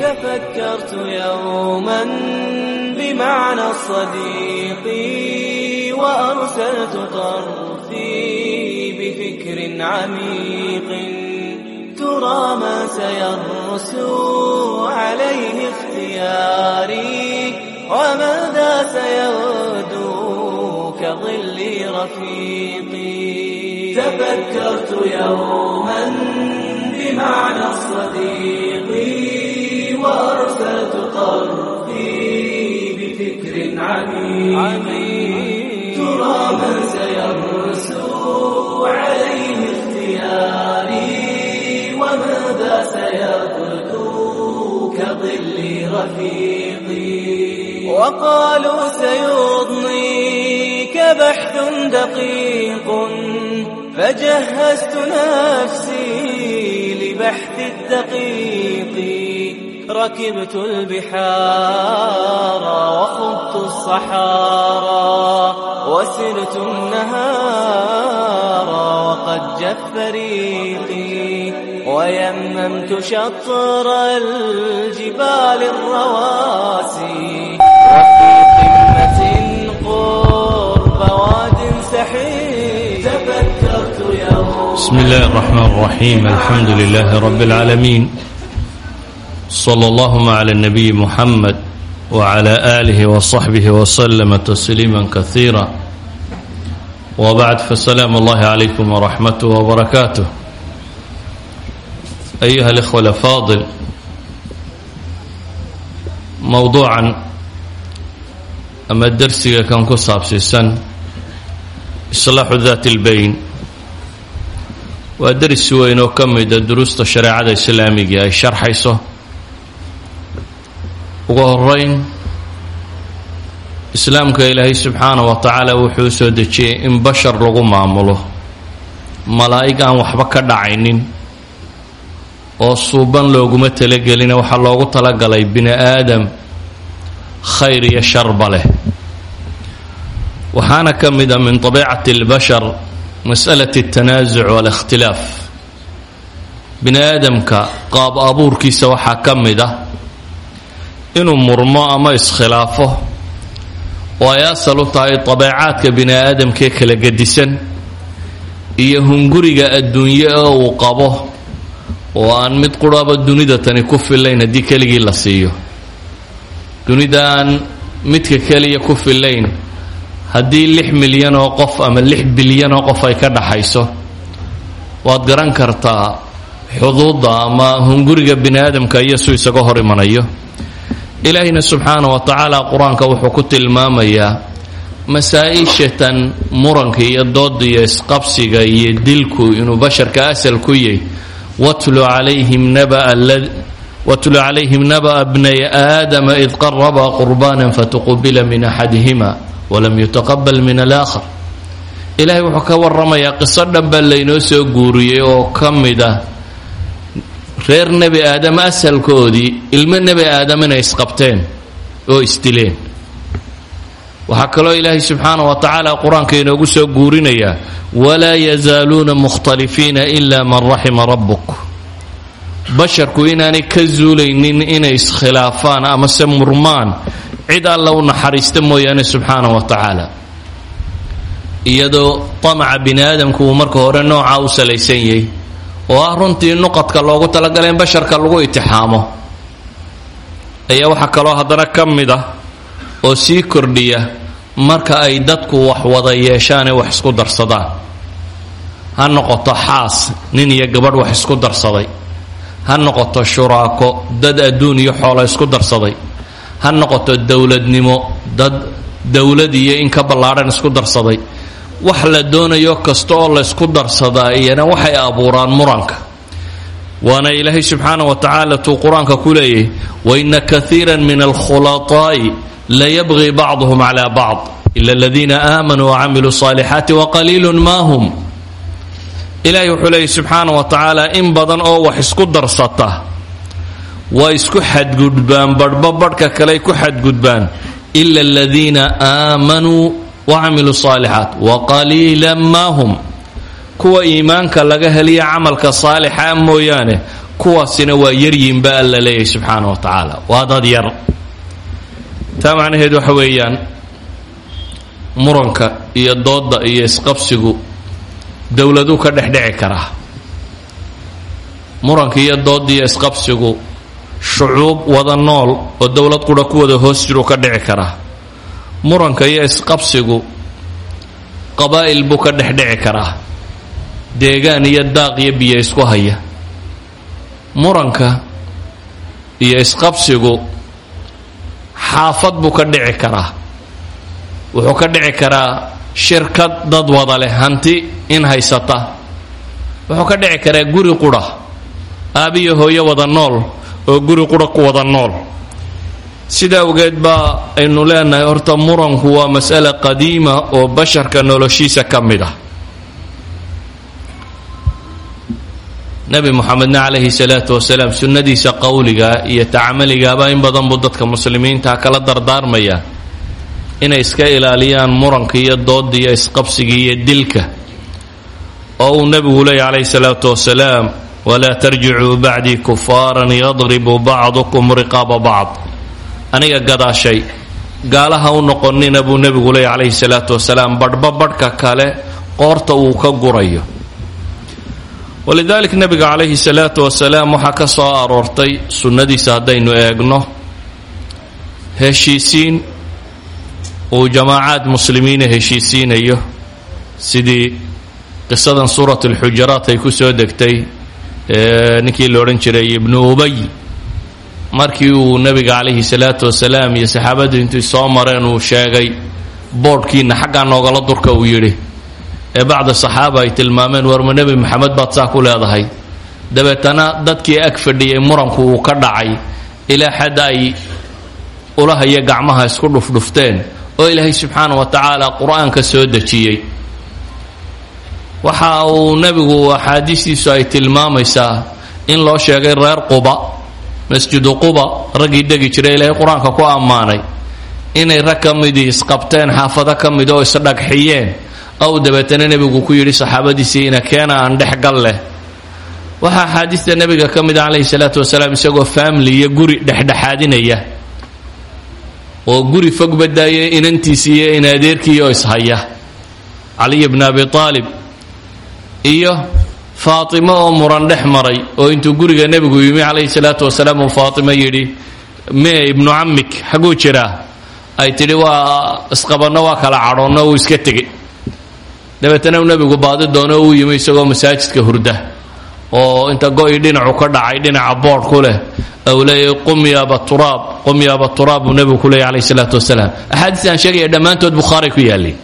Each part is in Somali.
تفكرت يوما بمعنى الصديق وأرسلت طرفي بفكر عميق ترى ما سيرسو عليه اختياري وماذا سيغدو كظلي رفيقي تفكرت يوما بمعنى الصديق ترى من سيرس عليه اختياري وماذا سيقلت كظل رفيقي وقالوا سيضنيك بحث دقيق فجهزت نفسي لبحث الدقيق ركبت البحار وخضت الصحارى وسرت النهار وقد جف ريقي ويممت شطر الجبال الرواسي وفي قمة قرب واد سحيق تفكرت يوم بسم الله الرحمن الرحيم الحمد لله رب العالمين صلى اللهم على النبي محمد وعلى آله وصحبه وسلم تسليما كثيرا وبعد فسلام الله عليكم ورحمته وبركاته أيها الإخوة الأفاضل موضوعا أما الدرسي كان كصاب سيسن إصلاح ذات البين waa deris weyn oo ka mida duruusta shareecada islaamiga ay sharxayso ugu horeyn islaamka ilaahay subxaana wa tacaala wuxuu soo dejiyey in bashar lagu maamulo malaa'ig aan waxba ka dhacaynin oo suuban looguma talagelina waxaa loogu talagalay bini aadam khayr iyo sharba leh waxaana ka mid a min tabiicati اlbashar masأlaة التanaasuc wاlاkhtilaaf bini aadamka qaab abuurkiisa waxaa ka mid ah inuu murmo ama iskhilaafo. Oo ay asal u tahay dabeecaadka bini aadamkee kala gedisan iyo hunguriga adduunye oo uu qabo oo aan mid quraba dunida tani ku filayn haddii keligii la siiyo. Dunida aan midka keliya ku filayn haddii lix milyan oo qof ama lix bilyan oo qof ay ka dhaxayso waad garan kartaa xuduudda ama hunguriga bini aadamka iyo suu isaga hor imanayo ilaahina subxaana wa tacaala qur'aanka wuxuu ku tilmaamayaa masaa-ishatan muranka iyo dooda iyo isqabsiga iyo dilku inuu basharka asal ku yahy watlu calayhim nabaa bnay aadama id qaraba qurbana fatuqubila min axadihima walam yutaqabal min alaakhar. Ilaahay wuxuu ka waramayaa qiso dhan baa laynoo soo guuriyey oo ka mid ah reer nebi aadam asalkoodii ilmo nebi aadam inay isqabteen oo isdileen waxaa kaloo ilaahay subxaana wa tacaala qur'aanka inoogu soo guurinayaa walaa yazaaluuna mukhtalifiina ila man raxima rabbuk. Basharku inaanay ka zuulaynin inay iskhilaafaan ama se murmaan cid alla u naxariista mooyaane subxaana wa tacaala. Iyadoo tamaca bini aadamku uu marka hore noocaa u salaysan yahay oo ah runtii nuqadka loogu talagalay basharka lagu itixaamo. Ayaa waxaa kaloo haddana ka mid ah oo sii kordhiya marka ay dadku wax wada yeeshaanee wax isku darsadaan. Ha noqoto xaas nin iyo gabadh wax isku darsaday. Ha noqoto shuraako dad adduun iyo xoola isku darsaday. Ha noqoto dowladnimo dad dowlad iyo in ka ballaadhan isku darsaday wax la doonayo kasta oo laysku darsadaa iyana waxay abuuraan muranka. Waana ilaahay subxaana wa tacaala tuu qur'aanka ku leeyahy waina kaiira min alkhulaaطaa'i layabqi bacduhum calaa bacd ila aladiina aamanuu wacamiluu saalixaati waqaliilu maa hum. Ilaahay wuxuu leeyahy subxaana wa tacaala in badan oo wax isku darsata waa isku xadgudbaan badhba badhka kaley ku xadgudbaan ila aladiina aamanuu wacamiluu saalixaat waqaliila ma hum kuwa iimaanka laga heliya camalka saalixa mooyaane kuwaasina waa yaryiinba alla leeyahay subxaana wa tacaala waa dad yar taa macnaheed waxa weeyaan muranka iyo doodda iyo isqabsigu dowladuu ka dhex dhici karaa muranka iyo doodda iyo isqabsigu shucuub wada nool oo dowlad qura ku hoos jiruu ka dhici karaa muranka iyo isqabsigu qabaa'il buu ka dhex dhici karaa. Deegaan iyo daaq iyo biyo isku haya. Muranka iyo isqabsigu xaafad buu ka dhici karaa. Wuxuu ka dhici karaa shirkad dad wada leh hanti in haysata. Wuxuu ka dhici karaa guri qura aabiyo hooyo wada nool oo guri qura ku wada nool sidaa awgeed baa aynu leenahay horta muranku waa mas'ale qadiima oo basharka noloshiisa ka mid ah. Nebi moxamedna calayhi salaatu wasalaam sunnadiisa qowliga iyo tacamaligaaba in badan buu dadka muslimiinta kala dardaarmaya inay iska ilaaliyaan muranka iyo dooda iyo isqabsiga iyo dilka. Oo uu nebigu leeyay calayhi salaatu wasalaam walaa tarjicuu bacdii kufaaran yadribu bacdukum riqaaba bacd aniga gadaashay. Gaalaha u noqonina buu nebigu leeyay calayhi salaatu wasalaam badhba badhka kale qoorta uu ka gurayo. Walidalik nebiga calayhi salaatu wasalaam waxaa ka soo aroortay sunnadiisa haddaynu eegno. Heshiisiin uu jamaacaad muslimiina heshiisiinayo. Sidii qisadan suurat alxujaraat ay ku soo degtay ninkii la odhan jiray ibnu ubay markii uu nebiga calayhi salaatu wasalaam iyo saxaabaddu intii soo mareen uu sheegay boodhkiina xaggaa noogala durka uu yidhi. Ee bacda saxaaba ay tilmaameen warma nebi maxamed baad saa ku leedahay. Dabeetana dadkii ag fadhiyay muranku uu ka dhacay. Ilaa xad ay ulaha iyo gacmaha isku dhufdhufteen oo ilaahay subxaana wa tacaala qur'aanka soo dejiyey. Waxa uu nebigu axaadiistiisu ay tilmaamaysaa in loo sheegay reer quba masjidu quba raggii degi jiray ilaahay qur'aanka ku ammaanay. Inay rag ka midii isqabteen xaafado ka mid oo isdhagxiyeen ow dabeetana nebigu ku yidhi saxaabadiisii ina keena aan dhexgal leh. Waxaa axaadiista nebiga ka mid a calayhi salaatu wasalaam isagoo family iyo guri dhexdhexaadinaya. Oo guri fog badaaya inantiisii iyo in adeerkii oo ishaya caliy bni abi aalib iyo faatimo oo muran dhex maray oo intuu guriga nebigu yimi calayhi salaatu wasalaam uu faatimo yidhi mee ibnu camik xaguu jiraa ay tidhi waa isqabanno waa kala cadhoonno uu iska tegey dabeetana nebigu baadi doono uu yimi isagoo masaajidka hurda oo inta go-i dhinacu ka dhacay dhinaca boodh ku leh ou leeyay qum yaaba turaab qum yaaba turaab buu nebigu ku leeyay calayhi salaatu wasalaam. Axaadiis aan sheegaya dhammaantood bukhaari ku yaallay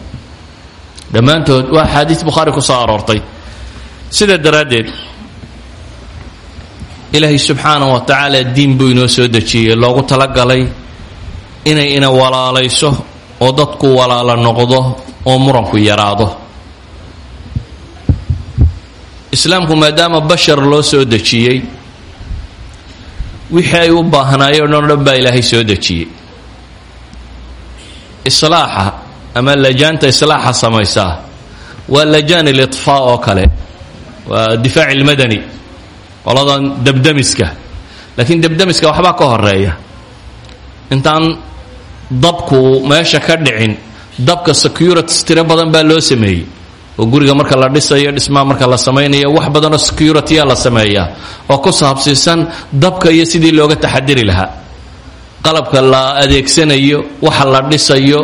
dhammaantood waa axaadiis bukhaari ku soo aroortay sidaa daraaddeed ilaahay subxaana wa tacaala diin buu inoo soo dejiyey. Loogu talagalay inay ina walaalayso oo dadku walaala noqdo oo muranku yaraado. Islaamku maadaama bashar loo soo dejiyey wixii ay u baahnaayeen oo dhan baa ilaahay soo dejiyey. Islaaxa ama lajaanta islaaxa samaysaa waa lajaan ilitfaa oo kale waa difaac ilmadani qoladan debdemiska. Laakiin debdemiska waxbaa ka horreeya intaan dabku meesha ka dhicin dabka securities tiro badan baa loo sameeyey. Oo guriga marka la dhisayo dhismaa marka la samaynayo wax badanoo security-a la sameeyaa oo ku saabsiisan dabka iyo sidii looga taxadiri lahaa. Qalabka la adeegsanayo waxa la dhisayo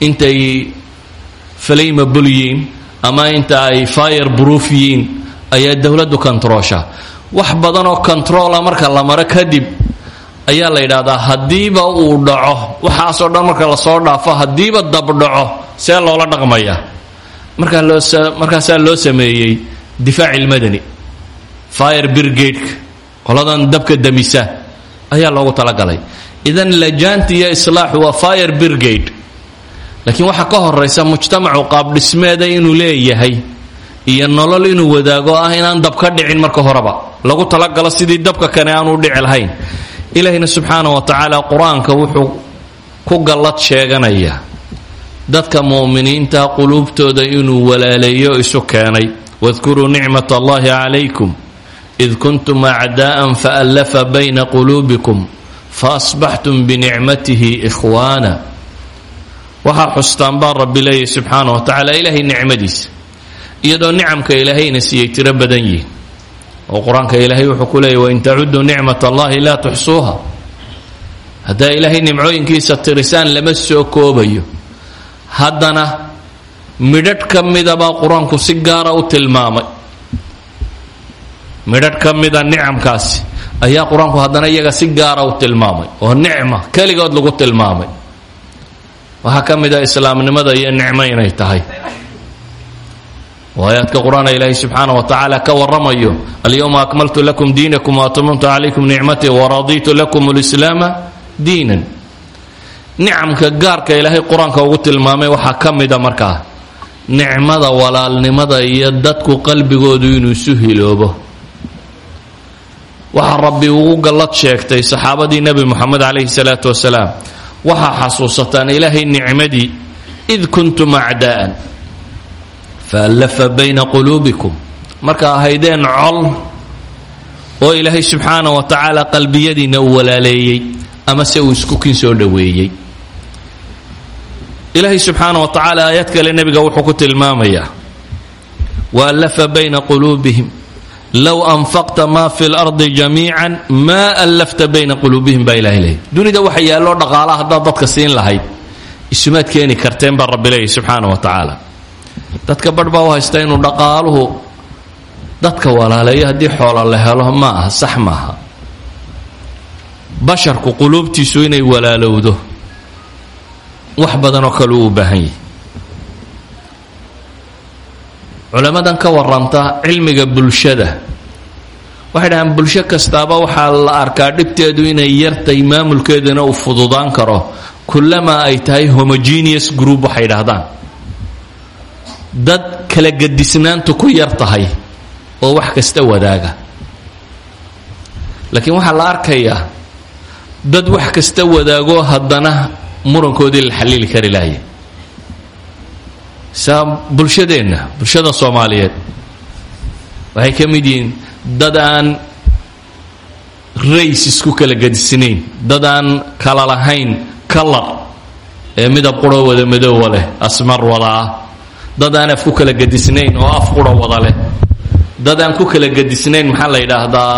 intay flammable yiin ama inta ay fire proof yiin ayaa dowladdu controlsha wax badanoo controla marka la maro kadib ayaa la yidhaahdaa haddiiba uu dhaco waxaasoo dhan marka la soo dhaafo haddiiba dab dhaco see loola dhaqmaya. Markaa loo markaasaa loo sameeyey difaac ilmadani fire brigade-ka qoladan dabka damisa ayaa loogu talagalay. Idan lajaanta iyo islaaxu waa fire brigade. Laakiin waxaa ka horaysa mujtamacu qaabdhismeeda inuu leeyahay iyo nolol inuu wadaago ah inaan dab ka dhicin marka horeba. Lagu talagalo sidii dabka kane aanu dhici lahayn. Ilaahina subxaana wa tacaala qur'aanka wuxuu ku gallad sheeganaya. Dadka mu'miniinta quluubtooda inuu walaaleeyo isu keenay. Wadkuruu nicmat allahi calaykum id kuntum acdaa'an faallafa bayna quluubikum faasbaxtum binicmatihi ikhwaana. Waxaa xustaan baa rabbi leeyahy subxaana wa tacaala ilaahay nicmadiisa iyadoo nicamka ilaahayna siiyey tiro badan yihiin oo qur'aanka ilaahay wuxuu ku leeyay wain tacuduu nicmat allahi laa tuxsuuha. Haddaa ilaahay nimcooyinkiisa tirisaan lama soo koobayo. Haddana midhadh ka midabaa qur'aanku si gaara u tilmaamay. Midhadh ka mida nicamkaasi ayaa qur'aanku haddana iyaga si gaara u tilmaamay oo nicma keligood lagu tilmaamay. Waxaa ka mid a islaamnimada iyo nicmo inay tahay waayaadka qur'aana ilaahay subxaana wa tacaala ka waramayo alyowma akmaltu lakum diinakum waatmamtu calaykum nicmatii waraditu lakum lislaama diinan. Nicamka gaarka ilaahay qur'aanka ugu tilmaamay waxaa ka mida markaa nicmada walaalnimada iyo dadku qalbigoodu inuu isu hiloobo. Waxaa rabbi ugu gallad sheegtay saxaabadii nebi moxamed calayhi salaatu wasalaam waxaa xasuusataan ilaahay nicmadii id kuntum acdaa'an faallafa bayna quluubikum markaa ahaydeen col oo ilaahay subxaana wa tacaala qalbiyadiina uu walaaleeyey ama se uu isku kin soo dhoweeyey ilaahay subxaana wa tacaala aayad kale nebiga wuxuu ku tilmaamayaa waallafa bayna quluubihim low anfaqta maa fi lardi jamiican maa allafta bayna quluubihim baa ilahay leeyay dunida waxa yaalloo dhaqaala haddaad dadka siin lahayd isumaad keeni dadka barh baa u haysta inuu dhaqaaluhu dadka walaaleeyo haddii xoola la helo ma aha sax maaha basharku quluubtiisu inay walaalowdo. Wax badanoo kale uu u baahan yahay. Culammadan ka waranta cilmiga bulshada. Waxay dhahaan bulsho kastaaba waxaa la arkaa dhibteedu inay yartay maamulkeeduna uu fududaan karo. Kullamaa ay tahay homogeneous group waxay dhahdaan dad kala gadisnaantu ku yar tahay oo wax kasta wadaaga. Laakiin waxaa la arkayaa dad wax kasta wadaago haddana murankoodii la xalili kari laaya saa bulshadeenna bulshada soomaaliyeed waxay ka mid yihiin dad aan rays isku kala gadisnayn dad aan kala lahayn kalar ee midab quro wada madoowa leh asmar wada ah dad aan af ku kala gadisnayn oo af qura wada leh. Dad aan ku kala gadisnayn maxaa la yidhaahdaa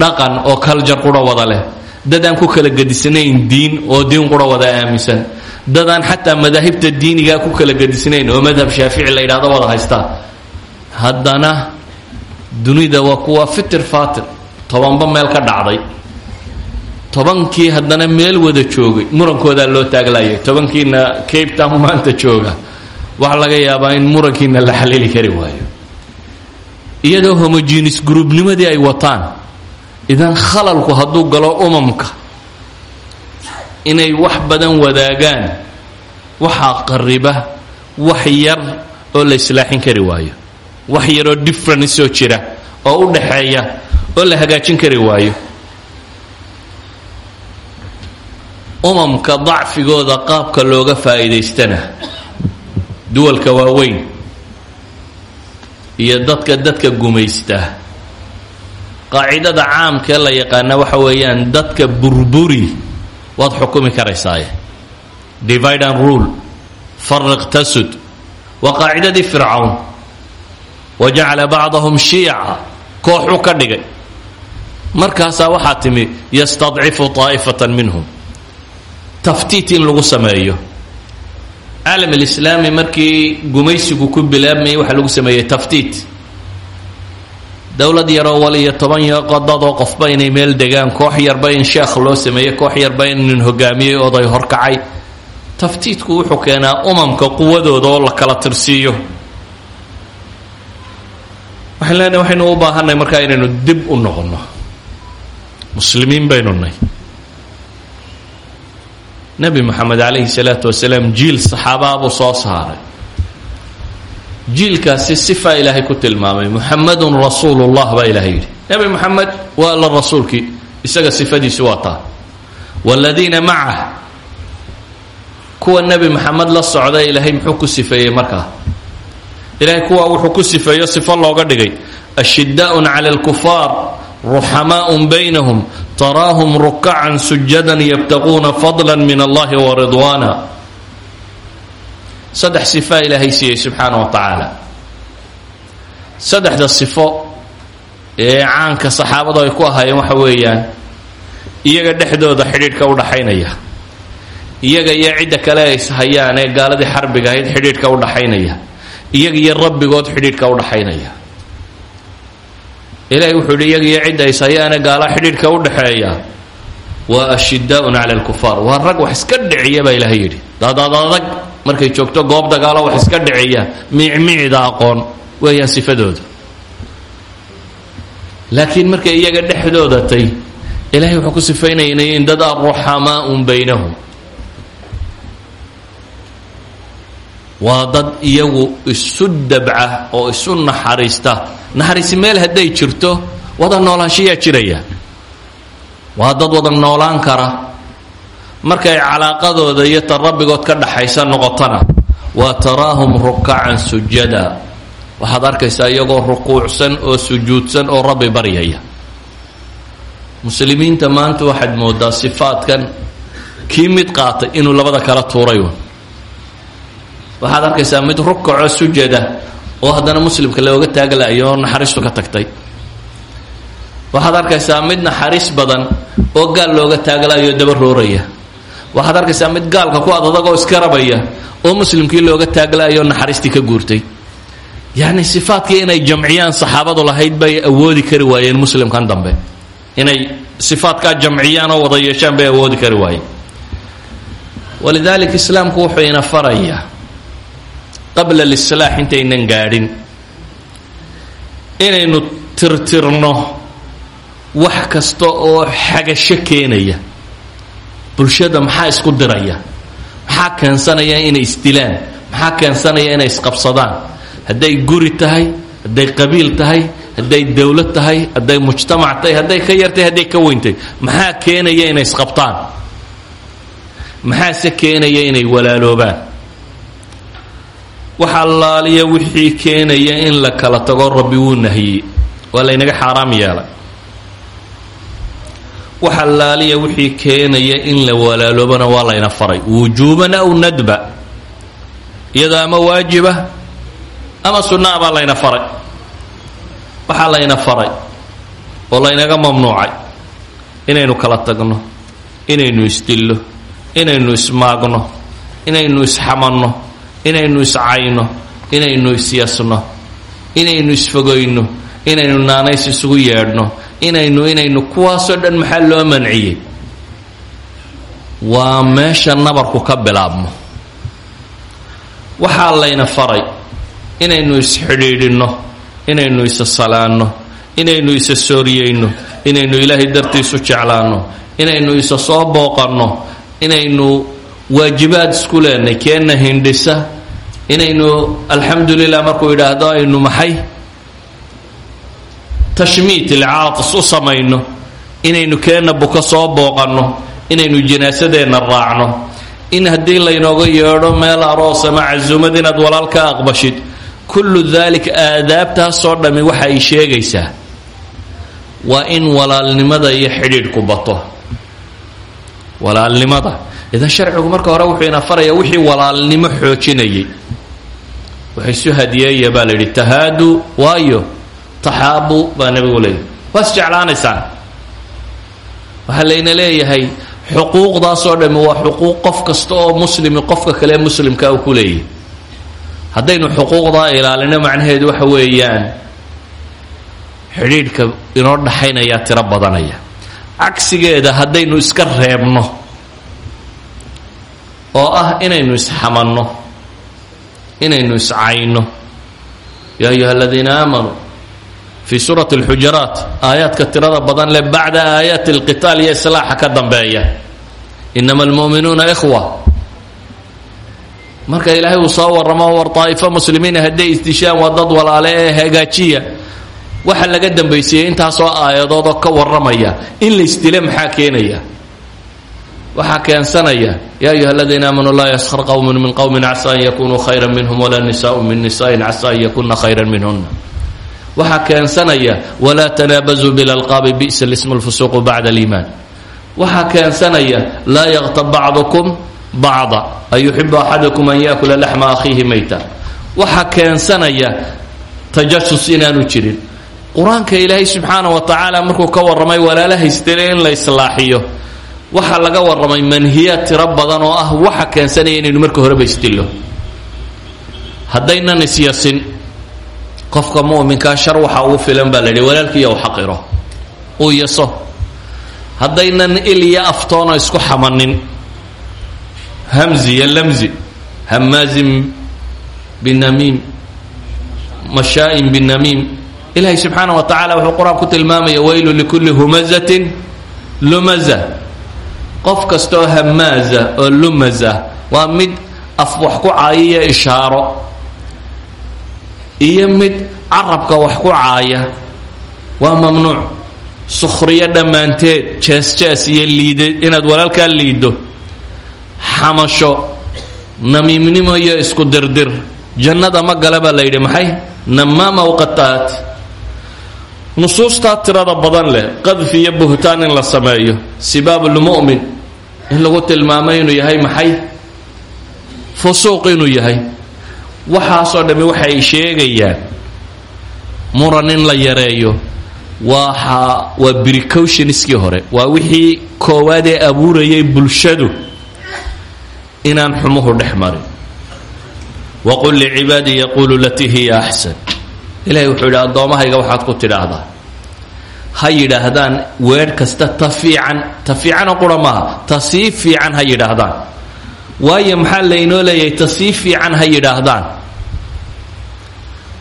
dhaqan oo kaljar qura wada leh. Dad aan ku kala gadisnayn diin oo diin qura wada aaminsan. Dad aan xataa madaahibta diinigaa ku kala gadisnayn oo madhab shaafici la yidhahdo wada haystaa haddana dunida waa kuwa fitir fatir tobanba meel ka dhacday. Tobankii haddana meel wada joogay. Murankoodaa loo taaglayay tobankiina cape town maanta jooga waxaa laga yaabaa in murankiina la xalili kari waayo. Iyadoo homogenis gruubnimadii ay wataan idan khalalku hadduu galo umamka inay wax badan wadaagaan waxaa qariba wax yar oo la islaaxin kari waayo. Wax yaroo difference oo jira oo u dhaxeeya oo la hagaajin kari waayo. Umamka dacfigooda qaabka looga faa'iidaystana duwalka waaweyn iyo dadka dadka gumaysta. Qaacidada caamkee la yaqaana waxa weeyaan dadka burburi waad xukumi karaysaaye divide and rule. Fariq tasud. Waa qaacidadii fircawn. Wa jacala bacdahum shiica. Kooxu ka dhigay. Markaasaa waxaa timi yastadcifu taa'ifatan minhum. Taftiit in lagu sameeyo caalam alislaami markii gumaysigu ku bilaabmayay waxaa lagu sameeyey taftiit. Dowlad yaroo wal iyo toban qodadoo qofba inay meel degaan koox yarba in sheekh loo sameeyey koox yarba in hogaamiyey oday horkacay taftiitku wuxuu keenaa umamka quwadooda oo la kala tirsiiyo. Waxaan leenahay waxaynu u baahanay markaa inaynu dib u noqonno. Muslimiin baynu nebi moxamed calayhi salaatu wasalaam jiil saxaabaabuu soo saaray. Jiilkaasi sifa ilaahay ku tilmaamay muxamedun rasuulullah baa ilaahay yidhi. Nebi moxamed waa la rasuulkii isaga sifadiisi waa taa. Waladiina macah kuwa nabi moxamed la socda ilaahay muxuu ku sifeeyey markaa. Ilaahay kuwaa wuxuu ku sifeeyo sifo looga dhigay. Ashidaa'un cala alkufaar ruxamaaء baynahum taraahum rukacan sujada ybtaquuna fadla min allahi waridwaana saddex sifaa ilaahay siiyey subxaana wa tacaala saddexda sifo ee caanka saxaabadu ay ku ahaayeen waxa weeyaan iyaga dhexdooda xidhiidhka udhaxaynaya iyaga iyo cidda kale ay hayaan ee gaaladii xarbiga ahayd xidhiidhka udhaxaynaya iyaga iyo rabbigood xidhiidhka udhaxaynaya ilahay wuxuu yihi iyaga iyo cidda ays hayaane gaala xidhiidhka udhaxeeya waa ashidaaun cala lkufaar waa rag wax iska dhiciya baa ilahay yidhi. Daadaad adag markay joogto goob dagaalo wax iska dhiciya. Miicmiicda aqoon weeyaan sifadooda. Laakiin markay iyaga dhexdooda tay ilahay wuxuu ku sifaynaynayin dad aruxamaaun baynahum waa dad iyagu isu dabca oo isu naxariista. Naxariisi meel hadday jirto wada noolaanshayaa jiraya. Waa dad wada noolaan kara. Markay calaaqadooda iyo ta rabbigood ka dhaxaysa noqotona waa taraahum rukacan sujada. Waxaad arkaysaa iyagoo rukuucsan oo sujuudsan oo rabbi baryaya. Muslimiinta maanta waxaad moodaa sifaadkan kii mid qaatay inuu labada kala tuuray waxaad arkaysaa mid rukaco sujada oo haddana muslimka looga taaglayo oo naxariistu ka tagtay. Waxaad arkaysaa mid naxariis badan oo gaal looga taaglayo daba rooraya. Waxaad arkaysaa mid gaalka ku adadagoo iska rabaya oo muslimkii looga taaglayo naxariistii ka guurtay. Yacni sifaadkii inay jamciyaan saxaabadu lahayd bay awoodi kari waayeen muslimkan dambe. Inay sifaadkaa jamciyaan oo wada yeeshaan bay awoodi kari waayeen. Walidaalika islaamku wuxuu ina farayaa qabla alislaax intaynan gaadhin. Inaynu tirtirno wax kasta oo xagasho keenaya. Bulshada maxaa isku diraya? Maxaa keensanaya inay isdilaan? Maxaa keensanaya inay isqabsadaan? Hadday guri tahay hadday qabiil tahay hadday dowlad tahay hadday mujtamac tahay hadday ka yartahay hadday ka weyntahay maxaa keenaya inay isqabtaan? Maxaase keenaya inay walaaloobaan wax allaaliya wixii keenaya in la kala tago rabbi wuu nahiyey. Waa laynaga xaaraam yeelay. Wax allaaliya wixii keenaya in la walaaloobana waa layna faray. Wujuuban aw nadba. Iyadoo ama waajiba ama sunnaa baa layna faray. Waxaa layna faray oo laynaga mamnuucay inaynu kala tagno inaynu isdillo inaynu ismaagno inaynu isxamanno inaynu iscayno inaynu isyasno inaynu isfogoyno inaynu naanays isugu yeedhno inaynu inaynu kuwaasoo dhan maxaa loo manciyey? Waa meesha nabarku ka bilaabmo. Waxaa layna faray inaynu isxidhiidhinno inaynu isa salaanno inaynu isa sooriyeyno inaynu ilaahay dartiisu jeclaanno inaynu isa soo booqanno inaynu waajibaad isku leenay keenna hindhisa. Inaynu alxamdu lilah markuu yidhaahdo aynu maxay? Tashmiit ilcaatis u samayno. Inaynu keenna buka soo booqanno. Inaynu jinaasadeenna raacno. In haddii laynooga yeedho meel aroos ama casuumad inaad walaal ka aqbashid kullu daalika aadaabtaasoo dhammi waxa ay sheegaysaa. Waa in walaalnimada iyo xidhiidhku bato. Walaalnimada idan sharcigu marka hore wuxuu ina farayaa wixii walaalnimo xoojinayay waxaysu hadiyeeya baa la yidhi tahaadu waayo taxaabu baa nabigu leeyahy waa is jeclaanaysaan waxaa layna leeyahay xuquuqdaasoo dhammi waa xuquuq qof kasta oo muslimi qofka kale muslimka uu ku haddaynu xuquuqdaa ilaalino macnaheedu waxa weeyaan xidhiidhka inoo dhaxaynayaa tiro badanaya. Cagsigeeda haddaynu iska reebno oo ah inaynu isxamanno inaynu iscayno. Yaa ayuha aladiina aamanuu fii suurati اlxujaraat aayaadka tirada badan leh bacda aayaati اlqitaal iyo islaaxa ka dambeeya. Inama almu'minuuna ikhwa. Marka ilaahay uu soo warramo war daa'ifo muslimiina hadday isdishaan waa dad walaale ee hagaajiya. Waxa laga dambaysiiyey intaasoo aayadood oo ka warramaya in la isdile maxaa keenaya waxaa keensanaya ya ayuha aladiina aamanuu laa yaskar qowmun min qowmin casa an yakunuu khayra minhum walaa nisaءu min nisa'in casa an yakuna khayra minhuna waxaa keensanaya walaa tanaabazuu bilalqaabi bi'sa lismu lfusuuqu bacda aliimaan waxaa keensanaya laa yaktab bacdukum bacda ayuxibu axadukum an yaakula laxma akhiihi mayta. Waxaa keensanaya tajasus inaanu jirin. Qur'aanka ilaahay subxaana wa tacaala markuu ka warramay walaalahaystale in la islaaxiyo waxaa laga warramay manhiyaad tiro badan oo ah waxa keensanaya inaynu marka horeba isdillo haddaynan isyasin qofka mu'minkaa shar waxa ugu filan baa la yidhi walaalkiiya u xaqiro uu yaso haddaynan il iyo aftoona isku xamanin hamzi iyo lamzi hamaazin binamiim mashaa'in binamiim ilaahay subxaana wa tacaala wuxuu qur'aan tilmaamaya weylu likulli humazatin lumaza qof kastaoo hamaaza oo lumaza waa mid af wax ku caayiya ishaaro iyo mid carabka wax ku caaya waa mamnuuc. Sukhriyo dhammaanteed jees-jees iyo liide inaad walaalkaa liiddo xamasho namiimnimo iyo isku dirdir. Jannada ma gala baa la yidhi maxay? Namaama wqataat nusuustaa tirada badan leh qadfi iyo buhtaan in la sameeyo sibaab lmu'min in lagu tilmaamo inuu yahay maxay? Fusuuq inuu yahay. Waxaasoo dhammi waxay sheegayaan muran in la yareeyo waxa waa precautionskii hore. Waa wixii koowaad ee abuurayay bulshadu inaan xumuhu dhex marin. Waqul licibaadii yaquulu latii hiya axsan ilahay wuxuu yidhi addoommahayga waxaad ku tidhaahdaa ha yidhaahdaan weedh kasta ta fiican ta fiicanoo qura maaha ta sii fiican ha yidhaahdaan. Waayo maxaa laynoo leeyahay ta sii fiican ha yidhaahdaan.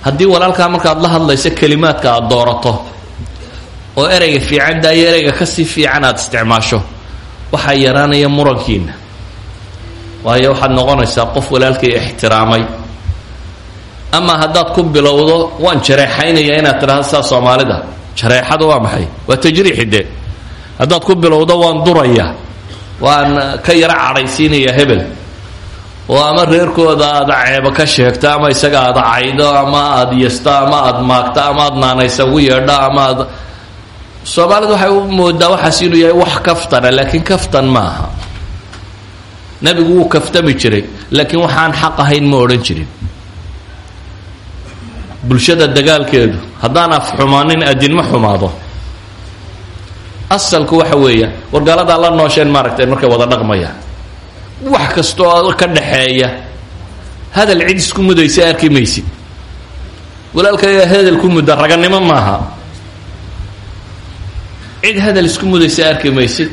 Haddii walaalkaa markaad la hadlayso kelimaadka aad doorato oo ereyga fiican daayo ereyga ka sii fiican aad isticmaasho waxaa yaraanaya murankiina waayo waxaad noqonaysaa qof walaalkay ixtiraamay. Ama haddaad ku bilowdo waan jareexaynaya inaad tidhahdo sidaa soomaalida jareexada waa maxay? Waa tajriixi de haddaad ku bilowdo waan duraya waan ka yaro cadhaysiinaya hebel. Oo ama reerkooda aada ceebo ka sheegto ama isaga aada caydo ama aada yesto ama aada maagto ama aada naanaysa ugu yeedho ama aad soomaalidu waxay u moodaa waxaas inuu yahay wax kaftana laakiin kaftan ma aha. Nebigu wuu kaftami jiray laakiin waxaan xaq ahayn ma odhan jirin bulshada dagaalkeedu haddaan af xumaanin adinma xumaado. Asalku waxa weeyaan wargaaladaa la noosheen maaragtay markay wada dhaqmayaan wax kastoo ka dhaxeeya hadal cid isku mudaysa arki maysid walaalkaya hadal ku mudda raganimo maaha. Cid hadal isku mudaysa arki maysid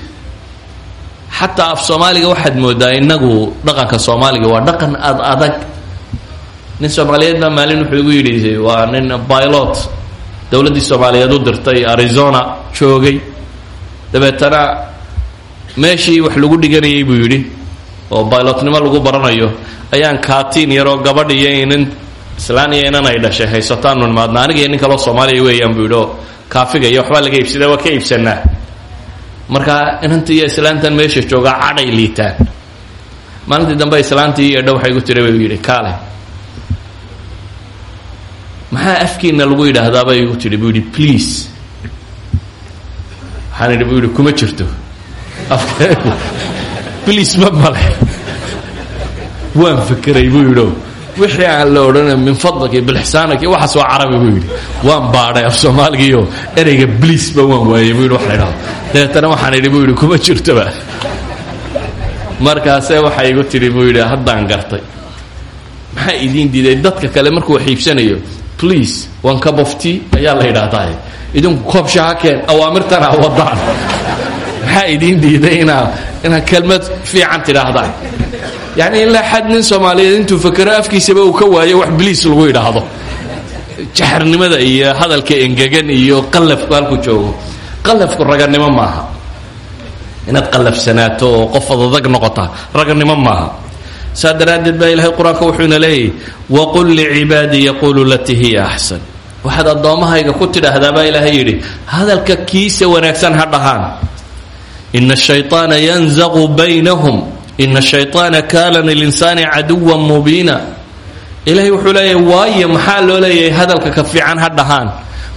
xataa af soomaaliga waxaad moodaa inagu dhaqanka soomaaliga waa dhaqan ad adag nin soomaaliyeed baa maalin wuxuu igu yidhi waa nin pilot. Dowladdii soomaaliyeed u dirtay arizona joogay. Dabeetana meeshii wax lagu dhiganayay buu yidhi oo bilotnimo lagu baranayo ayaan kaatiin yaroo gabadh iyo inin islaan iyo inan ay dhashay haysataan nunmaadna aniga nin kaloo soomaaliya weeyaan buu yidhi oo kaafiga iyo waxbaa laga iibsada waa ka iibsanaa. Markaa inanta iyo islaantan meesha joogaa cadhay liitaan. Maalintii dambe islaantii iyo dhow waxay gu tira buu yidhi kaale maxaa afkiina lagu yidhaahdaa bay igu tidhi? Buu yidhi please. Waxaan idhi buu yidhi kuma jirto. Afkeegu please ma male. Waan fekeray buu yidhi wixii aan la odhanay min fadlaki bilxsaanaki waxaas waa carabi buu yidhi. Waan baadhay af soomaaligiiyo ereyga bliis ba waan waayey buu yidhi wax la idhahdo dabeetana waxaan idhi buu yidhi kuma jirtoba markaasee waxay igu tidhi buu yidhi haddaan gartay. Maxaa idiin diiday? Dadka kale markuu wax iibsanayo please one cup of tea ayaa la yidhaahdaa idinku koobshaha keen awaamirtana wadaan maxaa idiin diiday inaa inaad kelmad fiican tidhaahdaan yacni ilaa xad nin soomaaliyeed intuu fakero afkiisaba uu ka waayo wax bliis lagu yidhaahdo. Jaxarnimada iyo hadalka engegan iyo qallafku halku joogo. Qallafku raganimo maaha. Inaad qallafsanaato oo qof adadag noqota raganimo maaha saa daraaddeed baa ilaahay qur'aanka wuxuuna leeyahy waqul licibaadii yaquulu latii hiya axsan waxaad addoommahayga ku tidhaahdaa baa ilaahay yidhi hadalka kiisa wanaagsan ha dhahaan. Ina ashayطaana yanzaqu baynahum. Ina ashayطaana kaana lilinsaani caduwa mubiina. Ilaahay wuxuu leeyahay waayo maxaa loo leeyahay hadalka ka fiican ha dhahaan?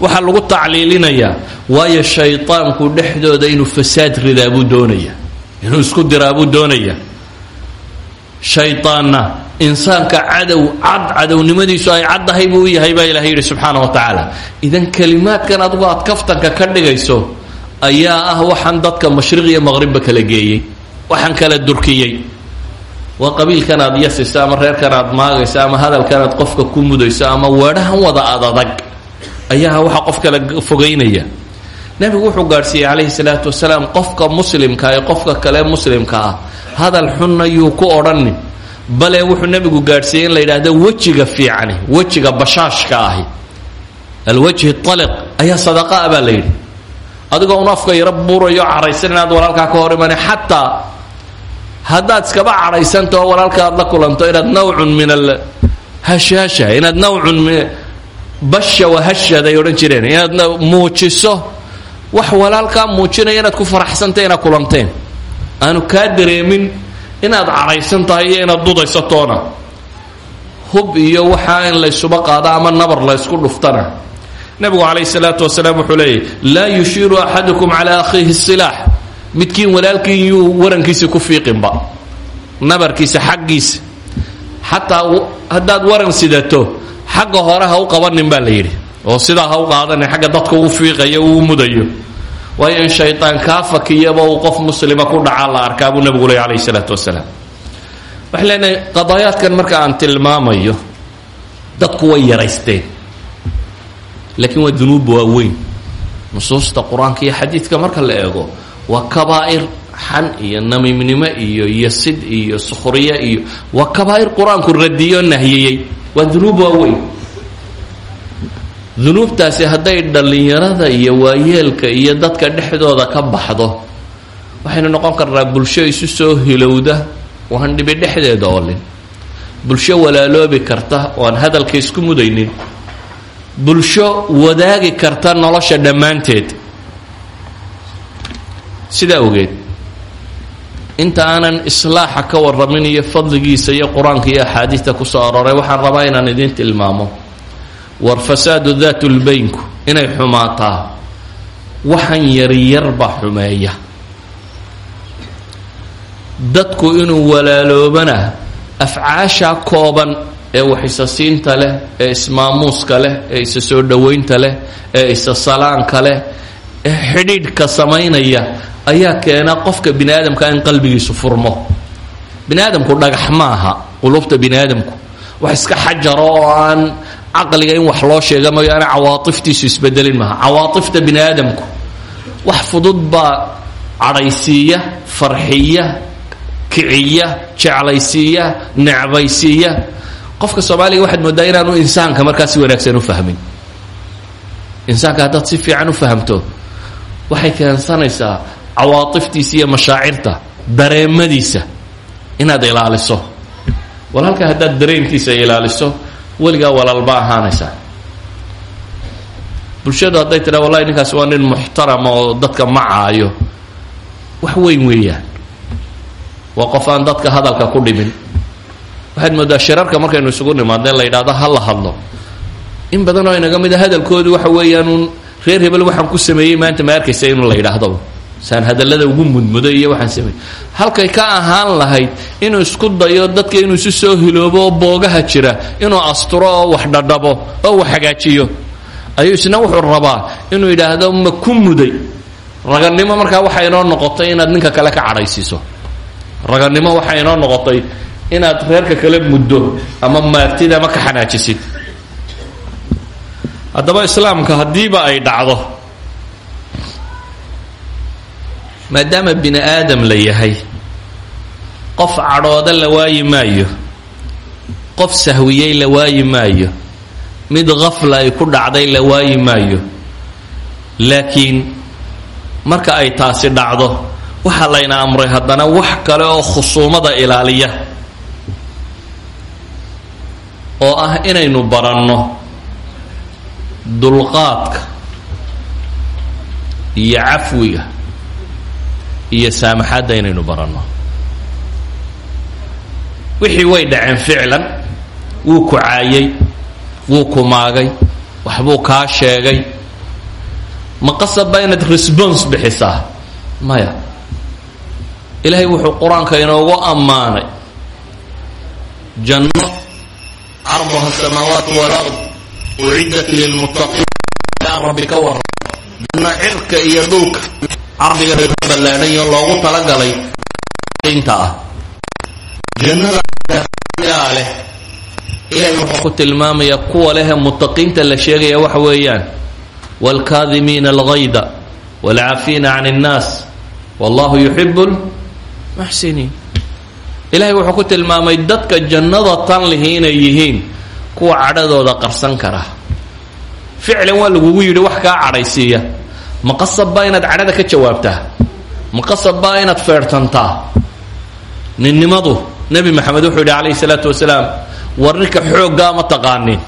Waxaa lagu tacliilinayaa waayo shaydaanku dhexdooda inuu fasaad ridaa buu doonaya inuu isku diraa buu doonaya shaydaanna insaanka cadow cad cadownimadiisu ay caddahay buu u yahay baa ilahay yidhi subxaana wa tacaala. Idan kelimaadkan adigu aad kaftanka ka dhigayso ayaa ah waxaan dadka mashriq iyo maqribba kala geeyey waxaan kala durkiyey. Waa qabiilkan aad yasayso ama reerkan aad maagayso ama hadalkan aad qofka ku mudayso ama weedhahan wada aad adag ayaa waxa qof kala fogeynaya. Nebigu wuxuu gaadhsiiyey calayhi salaatu wasalaam qofka muslimka ee qofka kale muslimka ah hadal xunna yuu ku odhanin bale wuxuu nebigu gaadhsiiyey in la yidhaahdo wejiga fiicani wejiga bashaashka ahi. Alwajhi aliq ayaa sadaqa ah baa la yidhi. Adigoo un afka yaro buurayo caraysan inaad walaalkaa ka hor imani xataa haddaad iskaba cadhaysantaho walaalka aad la kulanto inaad nawcun min alhashhaasha inaad nawcun min basha wahashad ay odhan jireen. Inaad muujiso wax walaalkaa muujinaya inaad ku faraxsantay inaad kulanteen aanu kaa dareemin inaad cadhaysan tahay iyo inaad dudaysatoona. Hub iyo waxaa in laysuba qaado ama nabar laysku dhuftana. Nabigu calayhi salaatu wasalaam wuxuu leeyahy laa yushiiru axadukum calaa akhiihi silaax midkiin walaalkiin yuu warankiisa ku fiiqinba. Nabarkiisa xaggiisa. Xataa haddaad waran sidato xagga hore ha u qabanin baa la yidhi. Oo sidaa ha u qaadanin xagga dadka uu fiiqayo uu mudayo waayo in shaydaan kaa fakiyaba uu qof muslima ku dhacaa la arkaa buu nabigu ley calayhi salaatu wasalaam. Waxay leenahay qadaayaadkan marka aan tilmaamayo dadku way yaraysteen. Laakiin waa dunuub waaweyn nusuusta qur'aanka iyo xadiidka marka la eego waa kabaa'ir xan iyo namiimnimo iyo yasid iyo sukhriye iyo waa kabaa'ir qur'aanku radiyo nahiyeyey waa dunuub waaweyn dunuubtaasi hadday dhallinyarada iyo waayeelka iyo dadka dhexdooda ka baxdo waxaynu noqon karnaa bulsho isu soo hilowda oo aan dhibi dhexdeeda oolin. Bulsho walaaloobi karta oo aan hadalka isku mudaynin. Bulsho wadaagi karta nolosha dhammaanteed. Sidaa ogeed inta aanan islaaxa ka warramin iyo fadligiisa iyo qur'aanka iyo axaadiista ku soo arooray waxaan rabaa inaan idiin tilmaamo war fasaadu daat lbaynku inay xumaataa waxan yaryarba xumeeya. Dadku inuu walaaloobana afcaasha kooban ee waxisasiinta leh ee ismaamuuska leh ee isa soo dhowaynta leh ee isa salaanka leh ee xidhiidhka samaynaya ayaa keena qofka bini aadamka in qalbigiisu furmo. Bini aadamku dhagax maaha qulubta bini aadamku. Wax iska xajaro oo aan caqliga in wax loo sheega mayo ana cawaatiftiisu isbedelin maaha. Cawaatifta bini aadamku wax fudud baa cadhaysiiya farxiya kiciya jeclaysiiya necbaysiiya. Qofka soomaaliga waxaad moodaa inaanu insaanka markaa wanaagsan u fahmin. Insaanka haddaad si fiican u fahamto waxay keensanaysaa cawaatiftiisa iyo mashaacirta dareemadiisa inaad ilaaliso. Walaalka haddaad dareenkiisa ilaaliso weligaa walaalba ahaanaysaa. Bulshadu hadday tidhaa wallahi ninkaasi waa nin muxtarama oo dadka macaayo wax weyn weeyaan. Waa qof aan dadka hadalka ku dhimin waxaad moodaa shirarka markaynu isugu nimaadeen la yidhahdo ha la hadlo. In badan oo inaga mid a hadalkoodu waxa weeyaanuun reer hebel waxaan ku sameeyey maanta ma arkaysa inuu la yidhaahdaba saan hadallada ugu mudmuday iyo waxaan sameeyey. Halkay ka ahaan lahayd inuu isku dayo dadka inuu isu soo hiloobo oo boogaha jira inuu asturo oo wax dhadhabo oo wax hagaajiyo. Ayuu isna wuxuu rabaa inuu yidhaahdo ma ku muday. Raganimo markaa waxay inoo noqotay inaad ninka kale ka cadhaysiiso. Raganimo waxay inoo noqotay inaad reerka kale muddo ama maagtid ama ka xanaajisid. Haddaba islaamka haddiiba ay dhacdo maadaama bini aadam la yahay qof cadhooda la waayi maayo qof sahwiyey la waayi maayo mid khafla ay ku dhacday la waayi maayo. Laakiin marka ay taasi dhacdo waxaa layna amray haddana wax kale oo khusuumada ilaaliya oo ah inaynu baranno dulqaadka iyo cafwiga iyo saamaxadda inaynu baranno. Wixii way dhaceen ficlan wuu ku caayay wuu ku maagay waxbuu kaa sheegay. Ma qasabba inaad response bixisaa? Maya ilaahay wuxuu qur'aanka inoogu ammaanay. Janno carduha asamaawaat walard uciddat lilmuttaqiin rabbi ka waran janno cirka iyo dhulka cardiga reer ballaadhanyo loogu talagalay inta ah. Jannada leh ilahay wuxuu ku tilmaamayaa kuwa lehee muttaqiinta la sheegaya waxa weeyaan waalkaadimiina algayda waalcaafiina can innaas wallahu yuxibu lmuxsiniin ilahay wuxuu ku tilmaamay dadka jannada tan lihi inay yihiin kuwa cadhadooda qarsan kara. Ficlan waa lagugu yidhi wax kaa cadhaysiiya ma qasabbaa inaad cadhada ka jawaabtaa. Ma qasabbaa inaad feedhtantaa ninnimadu nebi maxamed wuxuu yidhi calayhi salaatu wasalaam war ninka xooggaa ma taqaanin.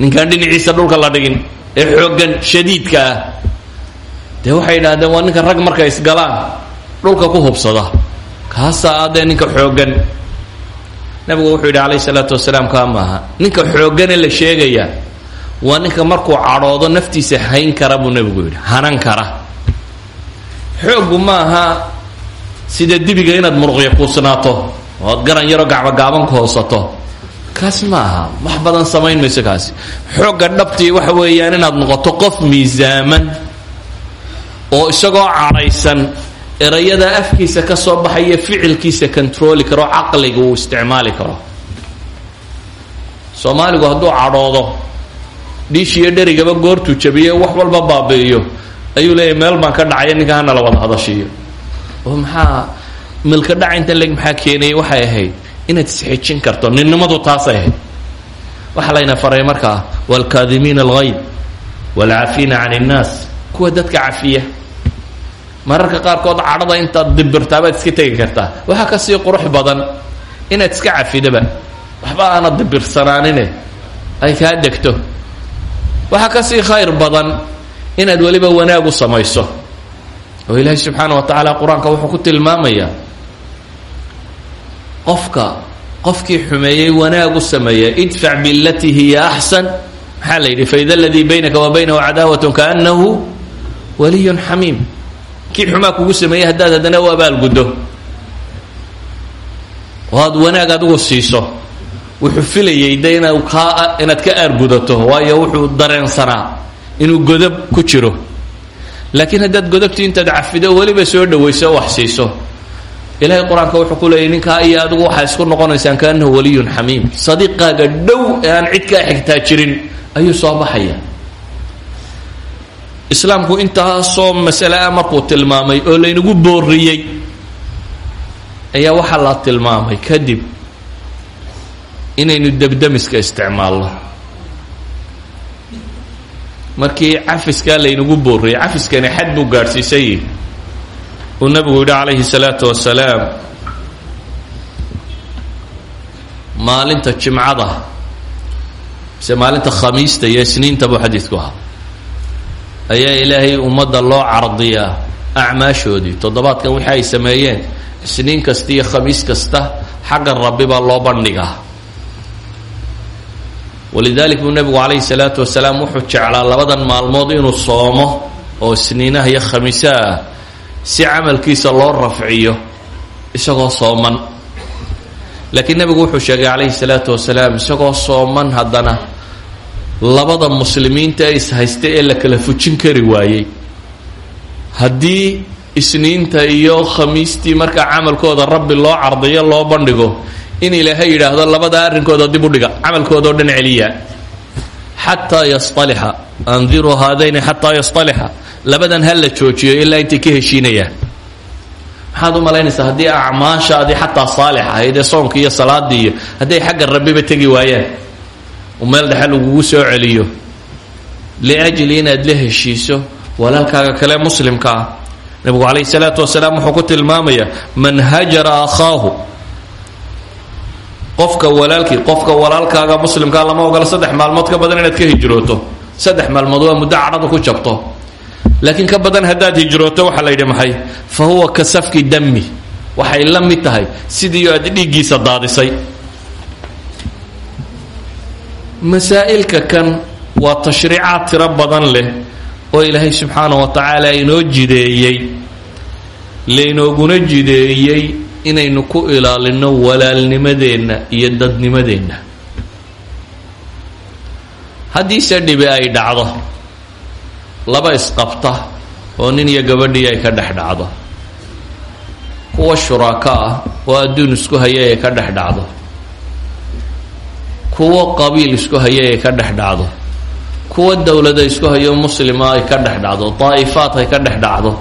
Ninkaan dhinaciisa dhulka la dhigin ee xooggan shadiidka ah. Dee waxay idhahdeen waa ninka rag markay isgalaan dhulka ku hubsada. Kaasaa adee ninka xooggan. Nabigu wuxuu yidhi calayhi salaatu wasalaam kaa maaha. Ninka xooggane la sheegaya waa ninka markuu cadhoodo naftiisa hayn kara buu nebigu yidhi hanan kara. Xooggu maaha sida dibiga inaad muruqya kuusnaato ood garan yaroo gacbagaaban ku hoosato. Kaas ma aha wax badan samayn mayso kaasi. Xoogga dhabtii waxa weeyaan inaad noqoto qof miisaaman oo isagoo cadhaysan erayada afkiisa ka soo baxaya ficilkiisa controli karo caqliga uu isticmaali karo. Soomaaligu hadduu cadhoodo dhiishiyo dherigaba goortuu jabiye wax walba baabi'iyo. Ayuu leeyahy meel baan ka dhacaya ninka hana la wada hadashiiyo oo maxaa milka dhaca intan leg maxaa keenayay waxay ahayd inaad isxijin karto ninnimadu taasay ahayd. Waxaa layna faray markaa waalkaadimiina alghayd waalcaafiina can innaas kuwa dadka cafiya mararka qaarkood cadhada intaad dibirtaabaad iska tegi kartaa. Waxaa ka sii qurux badan inaad iska cafidaba waxba aanad dibirsanaanin ay kaa degto waxaa ka sii khayr badan inaad weliba wanaag u samayso. Oo ilaahay subxaana wa tacaala qur'aanka wuxuu ku tilmaamayaa qofka qofkii xumeeyey wanaag u sameeya idfac bilatii hiya axsan maxaa la yidhi? Faida aladii baynaka wa baynahu cadaawatun kaanahu waliyun xamiim kii xumaa kugu sameeyey haddaad haddana u abaalguddo oo aad wanaag adigu siiso wuxuu filayay de ina kaa inaad ka aargudato waayo wuxuu dareensanaa inuu godob ku jiro. Laakiin haddaad godobtii intaad cafido weliba soo dhawayso wax siiso. Ilahay qur'aanka wuxuu ku leeyay ninkaa iyo adigu waxaa isku noqonaysaan kaanahu waliyun xamiim. Sadiiqaaga dhow aan cid kaa xigtaa jirin ayuu soo baxaya. Islaamku intaasoo masale ah markuu tilmaamay oo laynagu booriyey ayaa waxaa la tilmaamay kadib inaynu debdemiska isticmaalno. Markii cafiskaa laynagu booriyey cafiskani xad buu gaadhsiisay. Uu nabigu yidhi calayhi salaatu wasalaam maalinta jimcada mise maalinta khamiista iyo isniinta buu xadiidku ahaa. Ayaa ilaahay ummadda loo cardiyaa acmaashoodii toddobaadkan wixii ay sameeyeen isniin kasta iyo khamiis kasta xagga rabbi baa loo bandhigaa walidalik buu nebigu calayhi salaatu wasalaam wuxuu jeclaa labadan maalmood inuu soomo oo isniinaha iyo khamiisaha ah si camalkiisa loo rafciyo isagoo sooman. Laakiin nebigu wuxuu sheegay calayhi salaatu wasalaam isagoo sooman haddana labada muslimiinta ee ishaysta ee la kala fujin kari waayey. Haddii isniinta iyo khamiistii markaa camalkooda rabbi loo cardayo loo bandhigo in ilaahay yidhaahdo labada arrinkooda dib u dhiga camalkoodao dhan celiya. Xataa yastalixa andiruu haadayni xataa yastalixa labadan ha la joojiyo ilaa intay ka heshiinayaan maxaad u malaynaysaa haddii acmaashaadii xataa saalix ahayd ee soonka iyo salaadii iyo hadday xagga rabbiba tegi waayaan u meel dhexe lagugu soo celiyo. Liajli inaad la heshiiso walaalkaaga kale muslimka ah. Nabigu calayhi salaatu wasalaam wuxuu ku tilmaamayaa man hajara akhaahu qofka walaalkii qofka walaalkaaga muslimkaa lama ogola saddex maalmood ka badan inaad ka hijrooto. Saddex maalmood waa muddo cadhadu ku jabto. Laakiin ka badan haddaad hijrooto waxaa la yidhi maxay? Fa huwa ka safki dami waxay la mid tahay. Sidii aad dhiiggiisa daadisay. Masaa'ilka kan waa tashriicaad tiro badan leh oo ilaahay subxaana wa tacaala inoo jideeyey. Laynooguna jideeyey inaynu ku ilaalino walaalnimadeenna iyo dadnimadeenna. Haddiise dhibi ay dhacdo laba isqabta oo nin iyo gabadhii ay ka dhex dhacdo. Kuwa shuraaka ah oo adduun isku haya ay ka dhex dhacdo. Kuwo qabiil isku haya ay ka dhex dhacdo. Kuwa dowladda isku hayo muslima ay ka dhex dhacdo. Daa'ifaad ay ka dhex dhacdo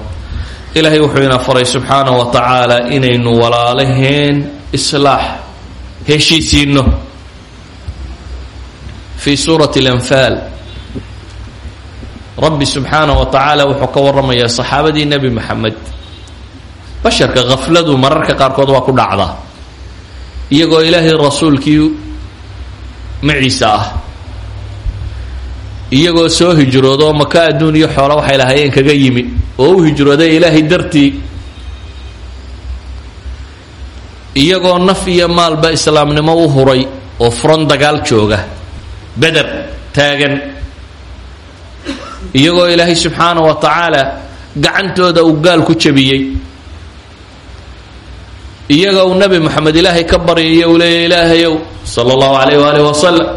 ilaahay wuxuu ina faray subxaana wa tacaala inaynu walaalaheen islaax heshiisiino fii suurati alanfaal rabbi subxaana wa tacaala wuxuu ka warramayaa saxaabadii nebi maxamed. Basharka khafladu mararka qaarkood waa ku dhacda iyagoo ilaahay rasuulkii maciisa ah iyagoo soo hijrooda oo maka adduun iyo xoola waxay lahaayeen kaga yimi oo u hijrooday ilaahay dartii. Iyagoo naf iyo maalba islaamnimo u huray oo furan dagaal jooga beder taagan. Iyagoo ilaahay subxaana wa tacaala gacantooda uu gaal ku jabiyey iyaga uu nebi moxamed ilaahay ka baryaya uu leeya ilaahayow sala allahu calayh waalih wasalam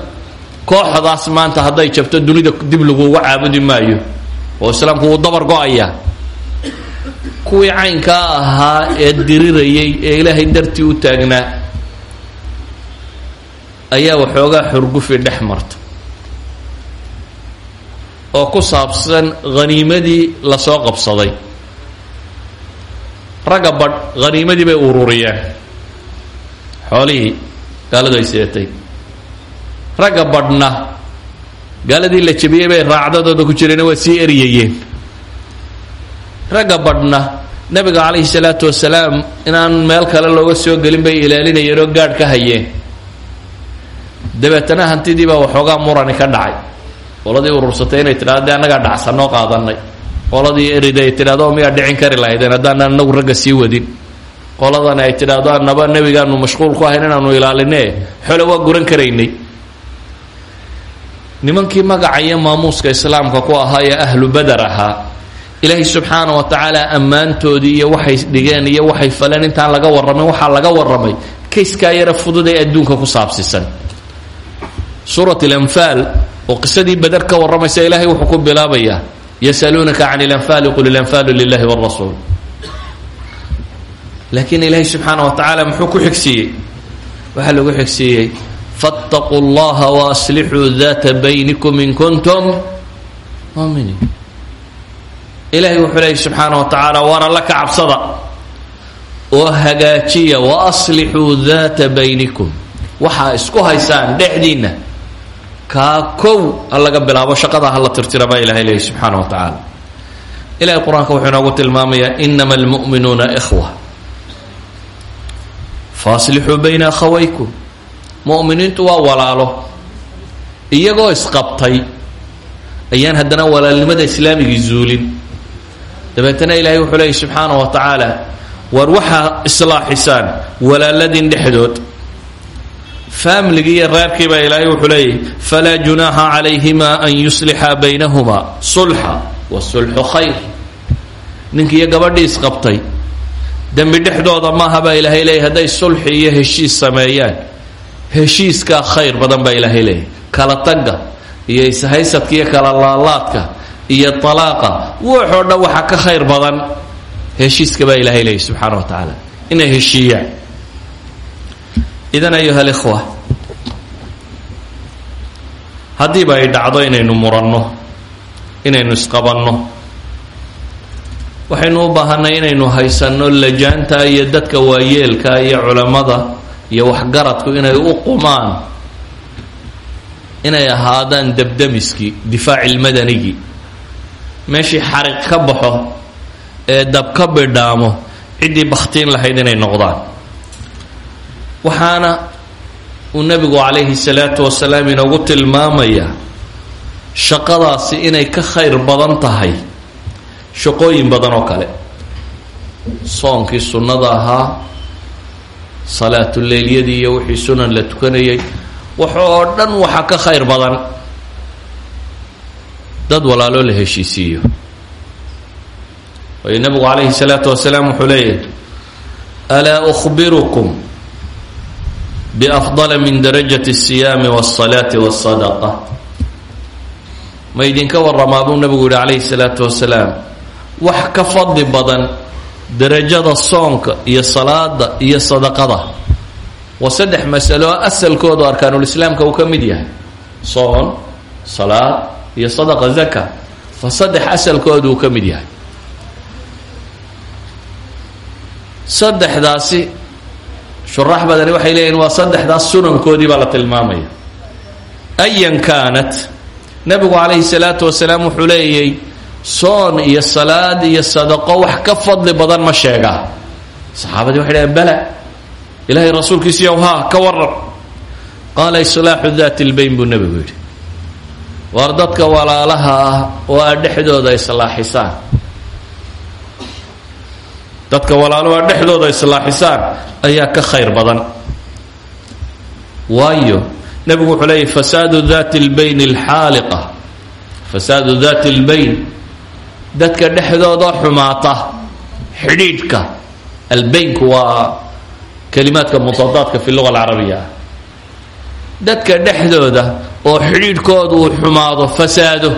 kooxdaas maanta hadday jabto dunida dib laguuga caabudi maayo oo islaamku wuu dabar go'ayaa kuwii caynkaa ahaa ee dirirayay ee ilaahay dartii u taagnaa ayaa waxoogaa xurgufi dhex marta. Oo ku saabsan haniimadii la soo qabsaday. Ragga badh haniimadii bay ururiyeen xoolihii gaaladu ay seetay. Ragga badhna gaaladii la jabiyey bay raacdadooda ku jireen waa sii eryayeen ragga badhna. Nabiga calayhi salaatu wasalaam inaan meel kale looga soo gelin bay ilaalinayeen oo gaadh ka hayeen dabeetana hantidii baa waxoogaa murani ka dhacay. Qoladii urursatay inay tidhahdo dee annagaa dhacsanoo qaadanay qoladii erida ay tidhahdo miyaa dhicin kari lahaydeen haddaanan anagu ragga sii wadin. Qoladan ay tidhaahdo annaba nebigaanu mashquul ku ahayn inaanu ilaaline xole waa guran karaynay. Nimankii magaca iyo maamuuska islaamka ku ahaa ee ahlu beder ahaa ilaahay subxaana wa tacaala ammaantoodii iyo waxay dhigeen iyo waxay faleen intaan laga warramin waxaa laga warramay kayskaa yara fudud ee adduunka ku saabsisan. Suurat alanfaal oo qisadii beder ka warramaysa ilaahay wuxuu ku bilaabayaa yasaluunaka can ilanfaali qul ilanfaalu lilahi wrasuul laakiin ilaahay subxaana wa tacaala muxuu ku xigsiiyey? Waxaa lagu xigsiiyey faاtaquu اllaha waaslixuu data baynikum in kuntum muminiin ilaahay wuxuu leeyay subxaana wa tacaala waana la ka cabsada. Oo hagaajiya waaslixuu data baynikum. Waxaa isku haysaan dhexdiinna kaa kow ha laga bilaabo shaqada hala tirtira baa ilahay leeyay subxaana wa tacaala ilahay qur'aanka wuxuu inoogu tilmaamayaa inama almu'minuuna ikhwa. Faaslixuu bayna akhawaykum. Mu'miniintu waa walaalo. Iyagoo isqabtay ayaan haddana walaalnimada islaamigii zuulin dabeetana ilaahay wuxuu leeyay subxaana wa tacaala war waxaa islaaxisaan walaaladin dhexdood. Faamligii iyo reerkii baa ilaahay wuxuu leeyahy falaa junaaxa calayhima an yuslixa baynahuma sulxa wasulxu khayr. Ninkii iyo gabadhii isqabtay dembi dhexdooda maaha baa ilaahay leeyahy hadday sulxi iyo heshiis sameeyaan heshiiskaa khayr badan baa ilaahay leeyahy kala tagga iyo ishaysadka iyo kala laalaadka iyo talaaqa. Wuxoo dhan waxaa ka khayr badan. Heshiiska baa ilaahay leeyahy subxaana wa tacaala inay heshiiyaan idan ayuha alikhwa haddiiba ay dhacdo inaynu muranno inaynu isqabanno waxaynu u baahanay inaynu haysanno lajaanta iyo dadka waayeelka iyo culammada iyo waxgaradku inay u qumaan inay ahaadaan debdemiskii difaaci lmadanigii meeshii xariq ka baxo ee dab ka bidhaamo ciddii bakhtiin lahayd inay noqdaan. Waxaana uu nebigu calayhi salaatu wasalaam inoogu tilmaamayaa shaqadaasi inay ka khayr badan tahay shaqooyin badan oo kale. Soonkii sunnada ahaa salaatuleylyadii iyo wixii sunan la tukanayay wax oo dhan waxaa ka khayr badan dad walaaloo la heshiisiiyo waayo nabigu calayhi salaatu wasalaam wuxuu leeyahy alaa ukhbirukum biafdala min darajati الsiyaami wالsalaati wالsadaqa ma idinka waramaa buu nabigu yihi calayhi salaatu wasalaam wax ka fadli badan darajada soonka iyo salaada iyo sadaqada waa saddex masalo asalkoodu arkaanulislaamka uu ka mid yahay soon salaad iyo sadaqa zaka waa saddex asalkoodu uu ka mid yahay. Saddexdaasi shuraax badani waxay leeyihiin waa saddexdaas sunankoodii baa la tilmaamaya. Ayan kaanat nabigu calayhi salaatu wasalaam wuxuu leeyay soon iyo salaad iyo sadaqo wax ka fadli badan ma sheegaa saxaabadii waxay dhaheen bala ilaahay rasuulkiisiiyow haa ka waran qaala islaaxu daati lbayn buu nebigu yidhi waar dadka walaalaha ah dhexdooda islaaxisaan dadka walaalaho aad dhexdooda islaaxisaan ayaa ka khayr badan. Waayo nebigu wuxuu leeyahy fasaadu dati lbayn alxaaliqa. Fasaadu dati lbayn dadka dhexdooda xumaata xidhiidhka. Albaynku waa kalimaadka mutadaadka fi luga alcarabiya. Dadka dhexdooda oo xidhiidhkooda uu xumaado fasaado.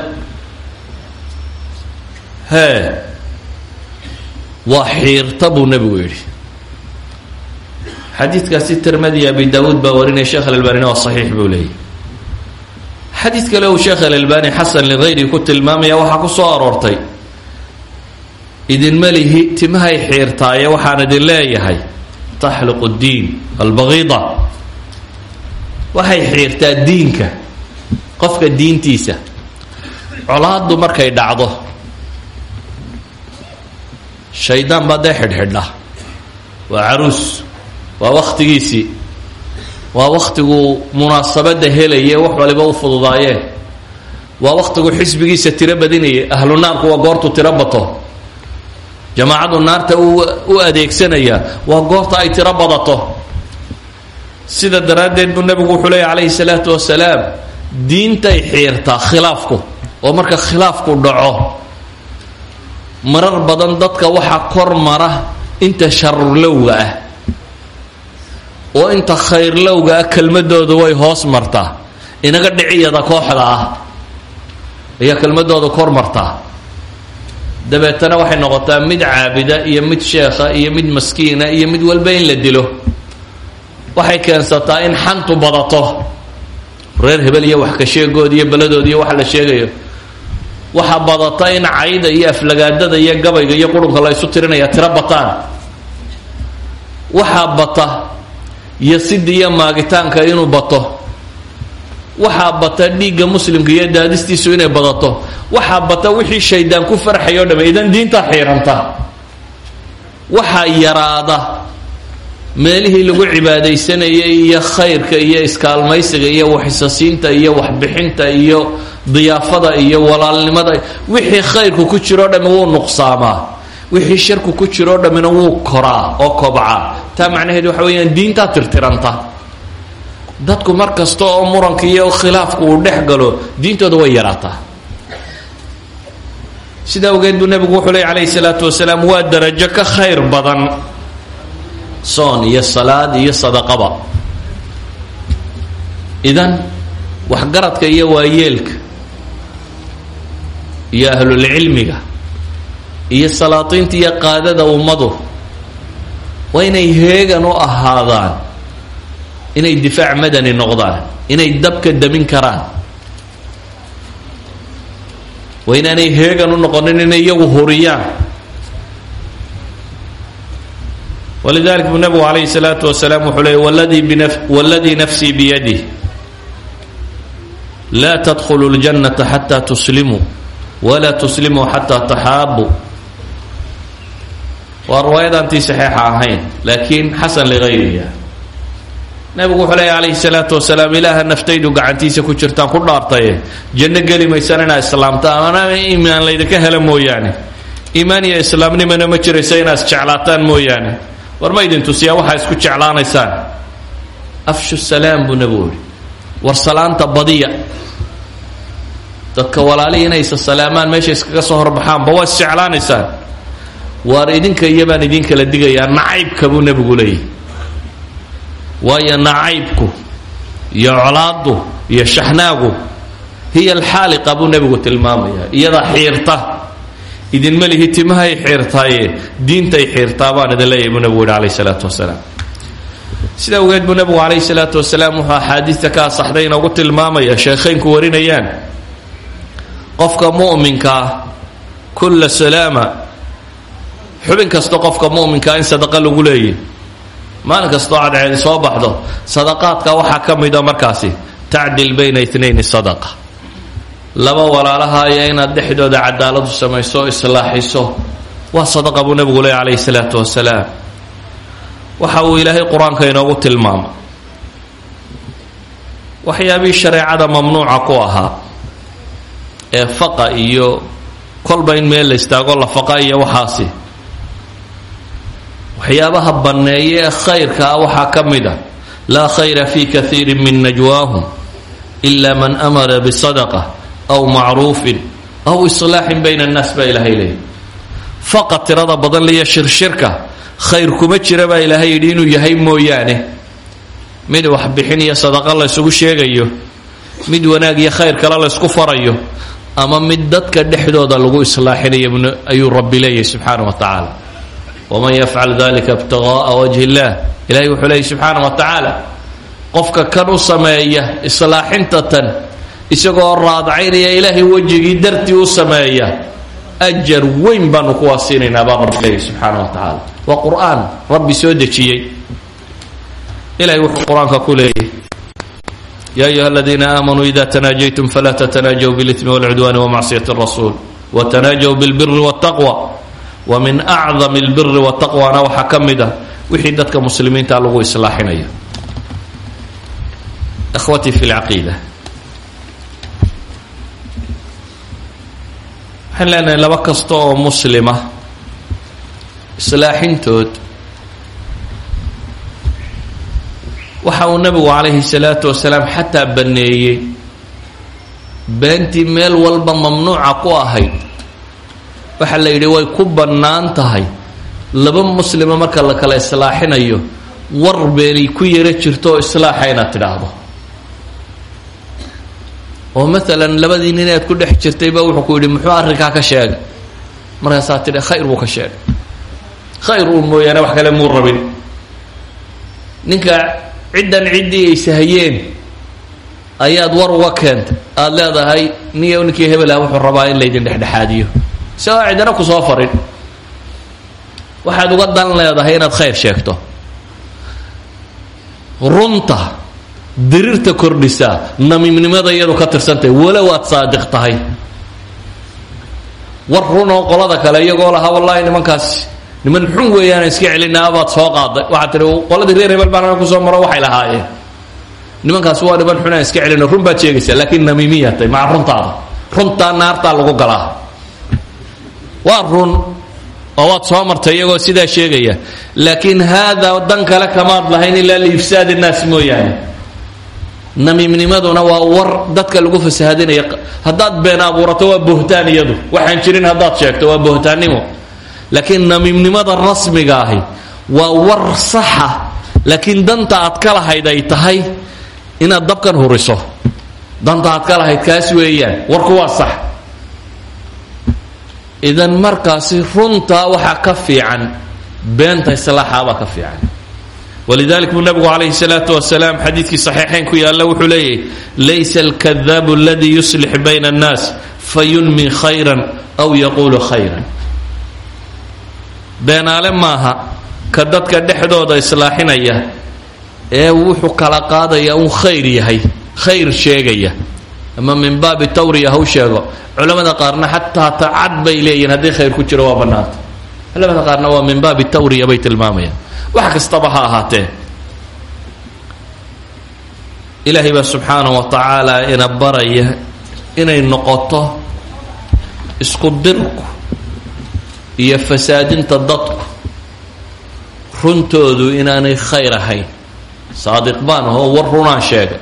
Hee waa xiirta buu nebigu yidhi. Xadiidkaasi tirmadi abi daawuud baa warinaya sheekh alalbanina waa saxiix buu leeyahy xadiid kale uu sheekh alalbani xasan ligayri ku tilmaamaya waxaa ku soo aroortay idinma lihi timahay xiirtaaye waxaan idin leeyahay taxliqu ddiin albagiida waxay xiirtaa diinka qofka diintiisa colaaddu markay dhacdo shaydaan baa xidhxidha waa caruus waa wakhtigiisii waa wakhtiguu munaasabadda helaya wax waliba u fududaayeen waa wakhtigu xisbigiisa tiro badinaya ahlu naarku waa goortu tiro bato. Jamaacadu naarta u adeegsanaya waa goorta ay tiro badato. Sida daraaddeed buu nebigu wuxuu leeya calayhi salaatu wasalaam diintay xiirtaa khilaafku. Oo marka khilaafku dhaco marar badan dadka waxaa kor mara inta sharlowga ah. Oo inta khayrlowga ah kelmadoodu way hoos martaa. Inaga dhiciyada kooxda ah ayaa kelmadooda kor martaa. Dabeetana waxay noqotaa mid caabida iyo mid sheekha iyo mid maskiina iyo mid walba in la dilo. Waxay keensataa in xantu badato reer hebel iyo wax ka sheegood iyo beladood iyo waxa la sheegayo. Waxaa badata in cayda iyo aflagaadada iyo gabayga iyo qurunka la ysu tirinaya tiro bataan. Waxaa bata iyo sida iyo maagitaanka inuu bato. Waxaa bata dhiigga muslimka iyo daadistiisu inay badato. Waxaa bata wixii shaydaan ku farxay o dham idan diintaa xiiranta waxaa yaraada meelihii lagu cibaadaysanayay iyo khayrka iyo iskaalmaysiga iyo waxisasiinta iyo waxbixinta iyo diyaafada iyo walaalnimada wixii khayrku ku jiroo dhami wuu nuqsaamaa. Wixii sharku ku jiroo dhammina wuu koraa oo kobcaa. Taa macnaheed waxa weeyaan diintaa tirtiranta. Dadku mar kasta oo muranka iyo khilaafku uu dhex galo diintooda way yaraataa. Sidaa awgeed buu nebigu wuxuu ley calayhi salaatu wasalaam waa darajo ka khayr badan soon iyo salaad iyo sadaqaba. Idan waxgaradka iyo waayeelka iyo ahlulcilmiga iyo salaatiinta iyo qaadada ummadu waa inay heegan u ahaadaan inay difaac madani noqdaan inay dabka damin karaan. Waa inaanay heegan u noqonin inay iyagu huriyaan walidalik buu nabigu calayhi salaatu wasalaam wuxuu leey wladii bina waladii nafsii biyadih laa tadkhulu اljannata xataa tuslimuu walaa tuslimuu xataa taxaabuu waa riwaayadantii saxiixa ahayn laakiin xasan ligayriha nabigu wuxuu leeya calayhi salaatu wasalaam ilaaha naftaydu gacantiisa ku jirtaan ku dhaartaye janno geli maysaan inaad islaamtaan ana iimaan laydinka hela mooyaane. Iimaan iyo islaamnimana ma jiraysa inaad isjeclaataan mooyaane war ma idin tusiyaa? Waxaa isku jeclaanaysaan. Afshu salaam buu nabigu yihi war salaanta badiya. Dadka walaalihi inay isa salaamaan meesha iskaga soo horbaxaanba waa isjeclaanaysaan waar idinka iyo baan idin kala digayaa nacaybka buu nebigu leeyahy waayo nacaybku iyo colaaddu iyo shaxnaagu hiya alxaaliqa buu nebigu tilmaamayaa. Iyadaa xiirta idinma lihi timahay xiirtaaye diintay xiirtaa baan idin leeyahay buu nebigu yihi calayh isalaatu wasalaam sida awgeed buu nebigu calayhi salaatu wasalaam wuxuu axaadiista ka asaxday inoogu tilmaamaya sheekhaynku warinayaan. Qofka mu'minkaa kulla salaama xubin kasta qofka mu'minkaa in sadaqa lagu leeyahy maalin kastoo cadceedi soo baxdo sadaqaadka waxaa ka mida markaasi tacdil bayna itnayni sadaqa laba walaalaha ayaa inaad dhexdooda cadaaladu samayso o islaaxiso. Waa sadaqa buu nebigu leeyahy calayhi salaatu wasalaam waxa uu ilaahay qur'aanka inoogu tilmaamay. Waxyaabihii shareecada mamnuuca ku ahaa ee faqa iyo kolba in meel la istaago la faqa iyo waxaasi. Waxyaabaha banneeye ee khayrka ah waxaa ka a laa khayra fi kaiiri min najwaahum ila man amara bisadaqa aw macruufin aw islaaxin bayna annaas baa ilaahay leeyahy faqa tirada badan liyo shirshirka khayr kuma jira baa ilaahay yidhi inuu yahay mooyaane. Mid wax bixin iyo sadaqa la ysugu sheegayo mid wanaag iyo khayr kale la ysku farayo ama mid dadka dhexdooda lagu islaaxinayo ayuu rabbi leeyahy subxaana wa tacaala. Waman yafcal dalika ibtigaaa wajhi illah ilahay wuxuu leeyay subxaana wa tacaala qofka kan u sameeya islaaxinta isagoo raadacaynaya ilaahay wejigii dartii u sameeya ajar weyn baanu kuwaa siinaynaa baa rabbi leeyahy subxaana wa tacaala. Rabbi soo dejiyey. Ilahay wuxuu qur'aanka ku leeyahy ya ayuha aladiina aamanuu ida tanaajaytum falaa tatanaajaw bilitmi walcudwaani wamacsiyati rasuul watanaajaw bilbiri wاtaqwa wa min acdam اlbiri wtaqwana waxaa ka mid ah wixii dadka muslimiinta lagu islaaxinayo khwatii fi lcaqiida waxaan leenahay laba kasta oo muslima. Islaaxintood. Waxa uu nabigu calayhi salaatu wasalaam xataa banneeyey beentii meel walba mamnuuca ku ahayd. Waxaa la yidhi way ku bannaan tahay. Laba muslima marka la kala islaaxinayo war beenay ku yaro jirto oo islaaxa inaad tidhaahdo oo maalan labadii nin aad ku dhex jirtay baa wuxuu ku yidhi muxuu arrinkaa ka sheegay markaasaa tidhi khayr buu ka sheegay khayr uun mooyaane wax kale muu rabin. Ninka ciddan ciddii ay sahayeen ayaad war uga keentay aada leedahay niyo ninkii hebelah wuxuu rabaa in laydin dhexdhexaadiyo. Isagoo cidina ku soo farin. Waxaad uga dan leedahay inaad khayr sheegto. Runta dirirta kordhisaa namiimnimada iyadu ka tirsantahay walow aad saadiq tahay. War runoo qolada kale iyagoo lahaa wallaahi nimankaas niman xun weeyaan iska celinaa baad soo qaaday. Waxaad tihi qoladii reer hebel baan ku soo maro waxay lahaayeen. Nimankaas waa niman xunaan iska celino run baad sheegaysaa laakiin namiimiya tay maca runtaada. Runtaa naartaa lagu galaa. Waa run oo waad soo martay iyagoo sidaa sheegaya laakiin haadaa dan kale kamaad lahayn ilaa liifsaad innaas mooyaane namiimnimaduna waa war dadka lagu fasahadinaya haddaad been abuurato waa bohtaan iyadu. Waxaan jirin haddaad sheegto waa bohtaannimo laakiin namiimnimada rasmiga ahi waa war saxa. Laakiin danta aad ka lahayd ay tahay inaad dabkan huriso. Danta aad ka lahayd kaas weeyaan warku waa sax. Idan markaasi runtaa waxaa ka fiican beenta islaaxaabaa ka fiican walidalik buu nabigu calayhi salaatu wasalaam xadiidkii saxiixayn ku yaalla wuxuu leeyahy laysa alkadaabu aladii yuslix bayna annaas fayunmi khayran aw yaquulu khayran. Beenaale maaha ka dadka dhexdooda islaaxinaya ee wuxuu kala qaadaya un khayr yahay khayr sheegaya. Ama min baabi tawriya ha u sheego. Culamada qaarna xataa tacad bay leeyihiin haddii khayr ku jiro waa bannaanta culamada qaarna waa min baabi tawriya tilmaamayaan wax kastaba ha ahaatee. Ilaahay baa subxaanahu wa tacaala ina baraya inay noqoto isku dirku iyo fasaadinta dadku runtoodu inaanay khayr ahayn. Saadiq baan ahoo war runaan sheegay.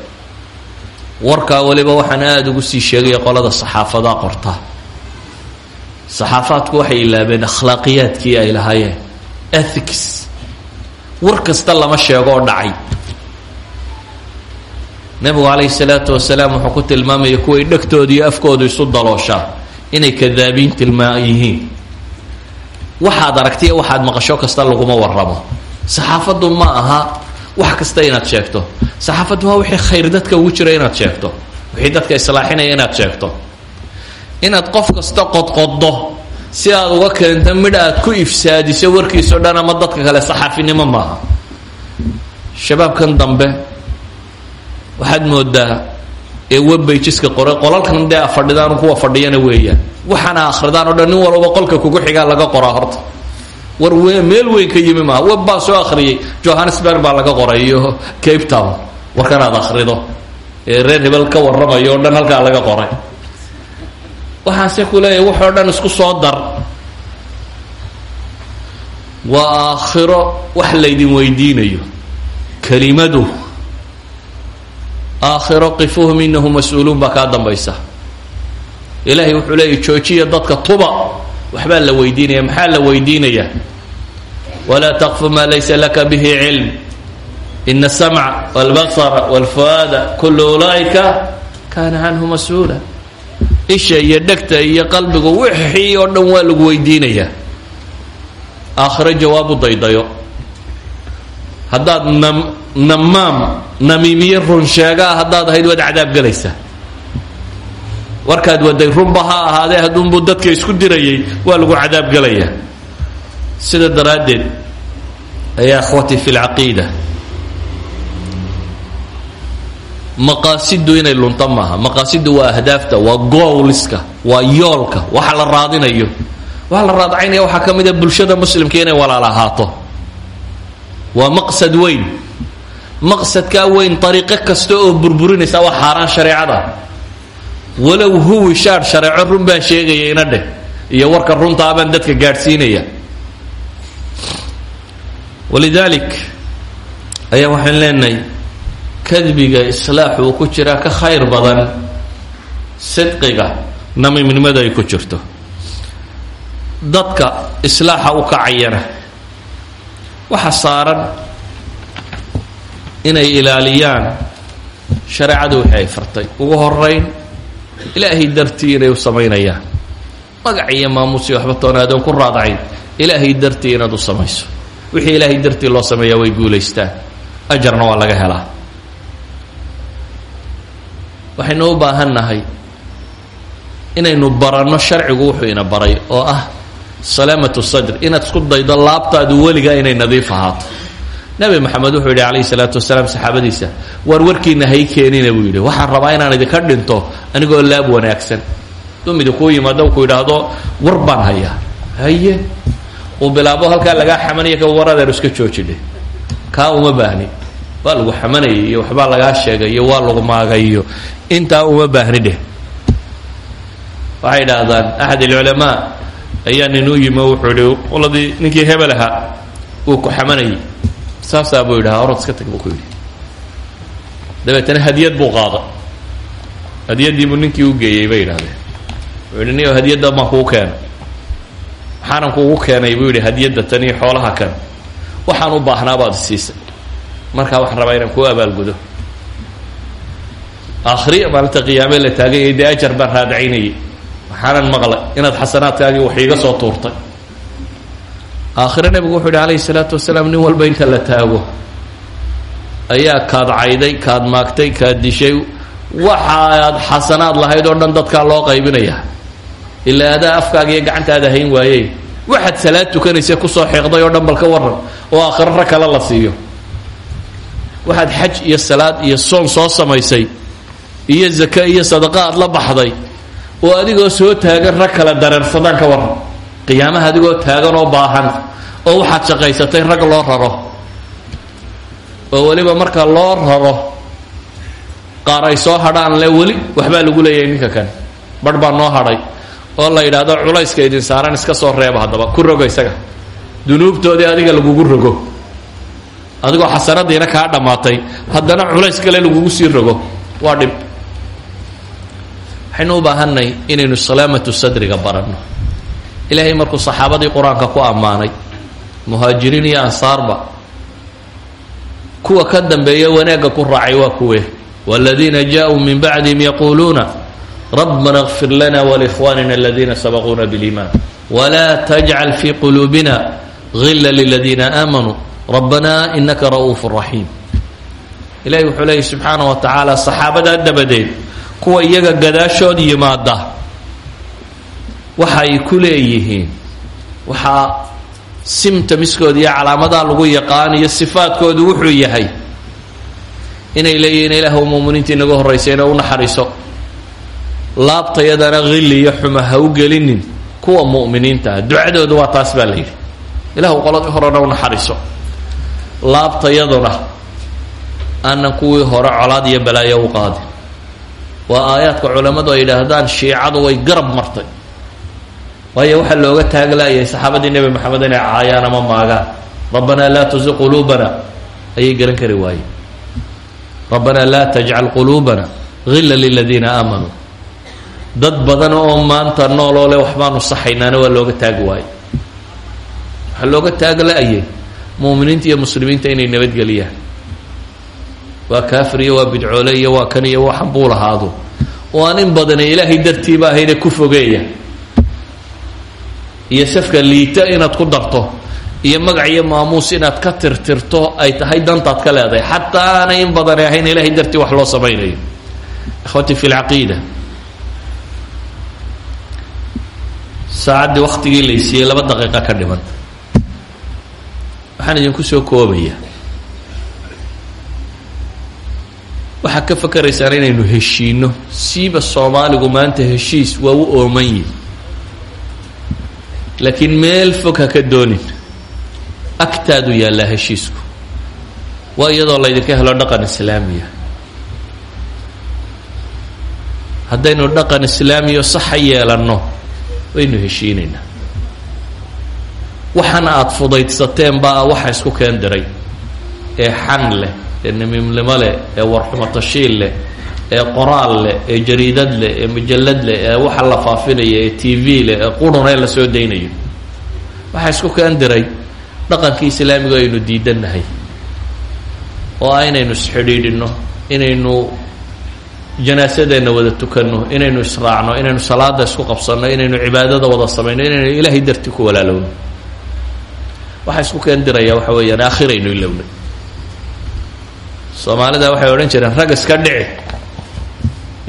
Warkaa weliba waxaan aada ugu sii sheegaya qolada saxaafadaa qorta. Saxaafaadku waxay ilaabeen akhlaaqiyaadkii ay lahaayeen ethics war kasta lama sheego dhacay. Nebigu calayhi salaatu wasalaam wuxuu ku tilmaamaya kuway dhegtooda iyo afkoodu isu dalooshaa inay kadaabiin tilmaa yihiin waxaad aragtiya waxaad maqasho kasta laguma warramo. Saxaafaddu ma aha wax kasta inaad sheegto. Saxaafaddu waa wixii khayr dadka ugu jira inaad sheegto. Wixii dadka islaaxinaya inaad sheegto. Inaad qof kasta qodqoddo si aad uga keento midh aad ku ifsaadiso warkiisao dhan ama dadka kale saxaafinimo maaha. Shabaabkan dambe waxaad moodaa ee webbayjiska qore qolalkan dee afadhidaan kuwa fadhiyana weeyaan. Waxaana akridaan o dhan nin walba qolka kugu xigaa laga qoraa horta. War we meel weyn ka yimi maaha. Web baa soo akhriyay johannesburg baa laga qoray iyo cape town. Warkanaad akhrido ee reer hebel ka warramayo o dhan halkaa laga qoray. Waxaase ku leeyahay waxoo dhan isku soo dar waa aakhiro wax laydin weydiinayo. Kelimadu aakhiro qifuuhum inahum mas'uuluun baa kaa dambaysa. Ilaahay wuxuu leeyahy joojiya dadka tuba. Waxbaa la weydiinaya maxaa la weydiinaya walaa taqfu maa laysa laka bihi cilm. Ina asamca walbasara walfuaada kullu ulaa'ika kaana canhu mas'uula. Isha iyo dhegta iyo qalbigu wixii oo dhan waa lagu weydiinayaa aakhiro jawaabu daydayo. Haddaad nam namaam namiimiye run sheegaa haddaad ahayd waad cadaab gelaysaa warkaad waday runba ha ahaadee hadduunbuu dadka isku dirayay waa lagu cadaab gelayaa sida daraaddeed ayaa akhwatii fi lcaqiida maqaasidu inay lunto maaha. Maqaasidu waa ahdaafta waa goowliska waa yoolka waxa la raadinayo waxa la raadacaynaya waxaa ka mid a bulshada muslimka inay walaal ahaato waa maqsad weyn. Maqsadkaa weyn ariiqo kasta oo burburinaysa waa xaaraan shareecada. Walow huwi shaar shareeco run baan sheegaya ina dheh iyo warka runtaa baan dadka gaadhsiinaya. Walidaalik ayaa waxaan leenahay kadbiga islaaxu uu ku jiraa ka khayr badan sidqiga namiimnimada ay ku jirto dadka islaaxa u kacayana waxa saaran inay ilaaliyaan shareecadu wixii ay fartay. Ugu horeyn ilaahay dartii inay u samaynayaan. Magac iyo maamuusi waxba toonaadoon ku raadacayn ilaahay dartii inaad u samayso. Wixii ilaahay dartii loo sameeyaa way guulaystaan. Ajarna waa laga helaa. Waxaynu u baahan nahay inaynu baranno sharcigu wuxuu ina baray oo ah salaamatu sadr inaad isku daydo laabtaadu weligaa inay nadiif ahaato nabi maxamed wuxuu yidhi calayhi salaatu wasalaam saxaabadiisa waar warkiina hay keenina buu yidhi. Waxaan rabaa inaan idinka dhinto anigoo laab wanaagsan. Dumidi kuu yimaado ku yidhaahdo war baan hayaa. Haye uu bilaabo halkaa lagaa xamanaya ka waradeer iska joojidhe. Kaa uma baahni. Waa lagu xamanayay iyo waxbaa lagaa sheegay iyo waa lagu maagay iyo intaa uma baahni dheh. Waxay idhaahdaan axad alculamaa ayaa nin u yimi wuxuu yihi qoladii ninkii hebel ahaa uu ku xamanayay. Saasaa buu yidhaha orod iska tag buu ku yidhi. Dabeetana hadiyad buu qaaday hadiyaddiibuu ninkii u geeyey bay yidhahdeen wuxuu yidhi hadiyadda baan kugu keenay waxaanan kugu keenay buu yidhi hadiyadda tan xoolaha kan. Waxaan u baahnaa baad siisay. Markaa waxaan rabaa inaan kuu abaalgudo. Akhriya maalinta qiyaame la taaganyay dee ajar baan raadacaynayay waxaanan maqlay inaad xasanaadkaagii wax iiga soo tuurtay. Aakhire nebigu wuxuu yidhi calayhi salaatu wasalaam nin walba inta la taago ayaa kaad cayday kaad maagtay kaad dishay waxaad xasanaad lahayd oo dhan dadkaa loo qaybinaya ilaa adaa afkaaga iyo gacantaada hayn waayey. Waxaad salaad tukanaysa ku soo xeeqday oo dhan bal ka waran oo aakhiro rag kale la siiyo. Waxaad xaj iyo salaad iyo soon soo samaysay iyo zake iyo sadaqa aad la baxday oo adigoo soo taagan rag kale dareersadaan ka waran. Qiyaamaha adigoo taagan oo baahan oo waxaad shaqaysatay rag loo raro. Oo weliba marka loo raro qaar ay soo hadhaan le weli waxbaa lagu leeyahay ninka kan barh baa noo hadhay oo la yidhaahdo culayska idin saaran iska soo reeba haddaba ku rogo isaga. Dunuubtoodii adiga lagugu rogo. Adigoo xasanadiina kaa dhammaatay haddana culays kale lagugu sii rogo. Waa dhib waxaynu u baahanay inaynu salaamatu sadriga baranno. Ilaahay markuu saxaabadii qur'aanka ku ammaanay muhaajiriin iyo ansaarba kuwa ka dambeeya wanaagga ku raacay waa kuwe. Waaladiina jaa-uu min bacdihim yaquuluuna rabbana kfir lana walikhwanina aladiina sabaquuna biliimaan. Wlaa tajcal fii quluubina gila liladiina aamanuu rabbana inaka ra'uuf raxiim ilahi wuxuu leeyay subxaana wa tacaala saxaabadaa dabadeed kuwa iyaga gadaashood yimaada waxay ku leeyihiin waxaa simtamiskooda iyo calaamadaha lagu yaqaan iyo sifaadkoodu wuxuu yahay inay leeyihiin ilaahw muuminiinta inaga horraysa ina u naxariiso. Laabtayadana hilli iyo xuma ha u gelinin kuwa mu'miniinta ah. Ducadoodu waa taas baa la yidhi. Ilaahu qoladii horena u naxariiso. Laabtayaduna aanan kuwii hore colaad iyo balaayo u qaadin waa aayaadka culammadu ay yidhaahdaan shiicadu way garab martay. Waayo waxaa looga taaglaayay saxaabadii nebi moxamed inay caayaan ama maagaan. Rabbanaa laa tusi quluubana. Ayay garan kari waayeen. Rabbanaa laa tajcal quluubana hilla liladiina aamanuu dad badan oo maanta nooloo le waxbaanu saxaynaana waa looga taagi waayo waxaa looga taagla-ayay muuminiinta iyo muslimiinta inay nabadgeliyaan waa kaafir iyo waa bidcoole iyo waa kan iyo waxan buu lahaado. Oo aan in badane ilaahay dartiiba ahayne ku fogeeya. Iyo safka liita inaad ku darto iyo magac iyo maamuus inaad ka tirtirto ay tahay dantaad ka leedahay. Xataa aanay in badane ahayn ilaahay dartii wax loo samaynayo. Ikhwatii fi lcaqiida saacaddii waktigii laysiiyey laba daqiiqa ka dhiman. Waxaan idinku soo koobaya waxaad ka fakeraysaan inaynu heshiino siiba soomaaligu maanta heshiis waa u ooman yihi laakiin meel fog ha ka doonin. Agtaadu yaallaa heshiisku. Waa iyadoo laydinka helo dhaqan islaamiya. Haddaynu dhaqan islaamiyo saxa yeelanno waynu heshiinaynaa waxaana aada fudaydsateen baa waxa isku keen diray ee xan leh ee nimiimnimo leh ee warxumatashiil leh ee qoraal leh ee jariidad leh ee mujallad leh ee waxa la faafinaya ee t v leh ee qurun ee la soo daynayo waxaa isku keen diray dhaqankii islaamiga aynu diidannahay oo ah inaynu isxidhiidhinno inaynu janaasadeenna wada tukanno inaynu israacno inaynu salaada isku qabsanno inaynu cibaadada wada samayno inaynu ilaahay dartii ku walaalowno waxaa isku keen diraya waxa weeyaan aakhiraynu ilowna soomaalida waxay odhan jireen rag iska dhici.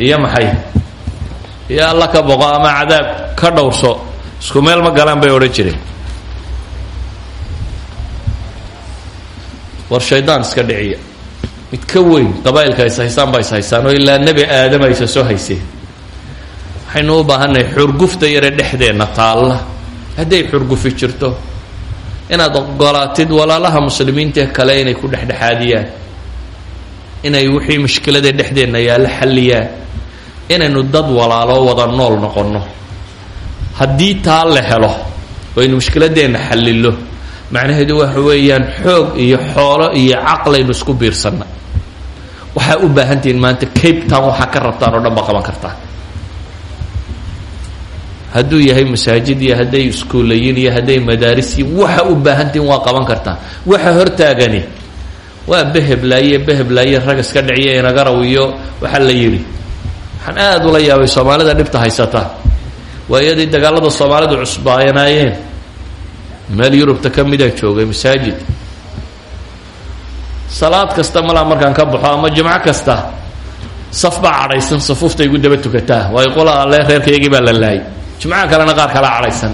Iyo maxay? Iyo alla ka boqo ama cadaab ka dhowrso isku meel ma galaan bay odhan jireen. War shaydaan iska dhiciya. Mid ka weyn qabaa'ilka is haysaan baa is haysaan oo ilaa nebi aadama aysa soo hayseen waxaynu u baahannahay xurgufta yare dhexdeenna taalla. Hadday xurgufi jirto inaad ogolaatid walaalaha muslimiintae kale inay ku dhexdhexaadiyaan inay wixii mushkilada dhexdeenna yaalla xalliyaan. Inaynu dad walaalo wada nool noqonno. Haddii taa la helo aynu mushkiladeenna xallilo macnaheedu waxa weeyaan xoog iyo xoolo iyo caqlaynu isku biirsanna. Waxaa u baahantihiin maanta cape town waxaa ka rabtaan oo dhan ba qaban kartaan hadduu yahay masaajid iyo hadday iskuulayin iyo hadday madaarisiin waxa u baahantihiin waa qaban kartaan waxa hortaagani waa beheblaaye beheblaaye rag iska dhiciya inagaraw iyo waxaa la yidhi waxaan aada ula yaabay soomaalida dhibta haysata. Waa iyadii dagaalada soomaalidu cusbaayanaayeen meel yurubta ka mida joogay masaajid. Salaad kasta malaa markaan ka baxo ama jimco kasta. Saf baa cadhaysan safuufta igu daba tukataa. Waayo qola alle reerkaygii baa la laayay. Jimcaha kalena qaar kalaa cadhaysan.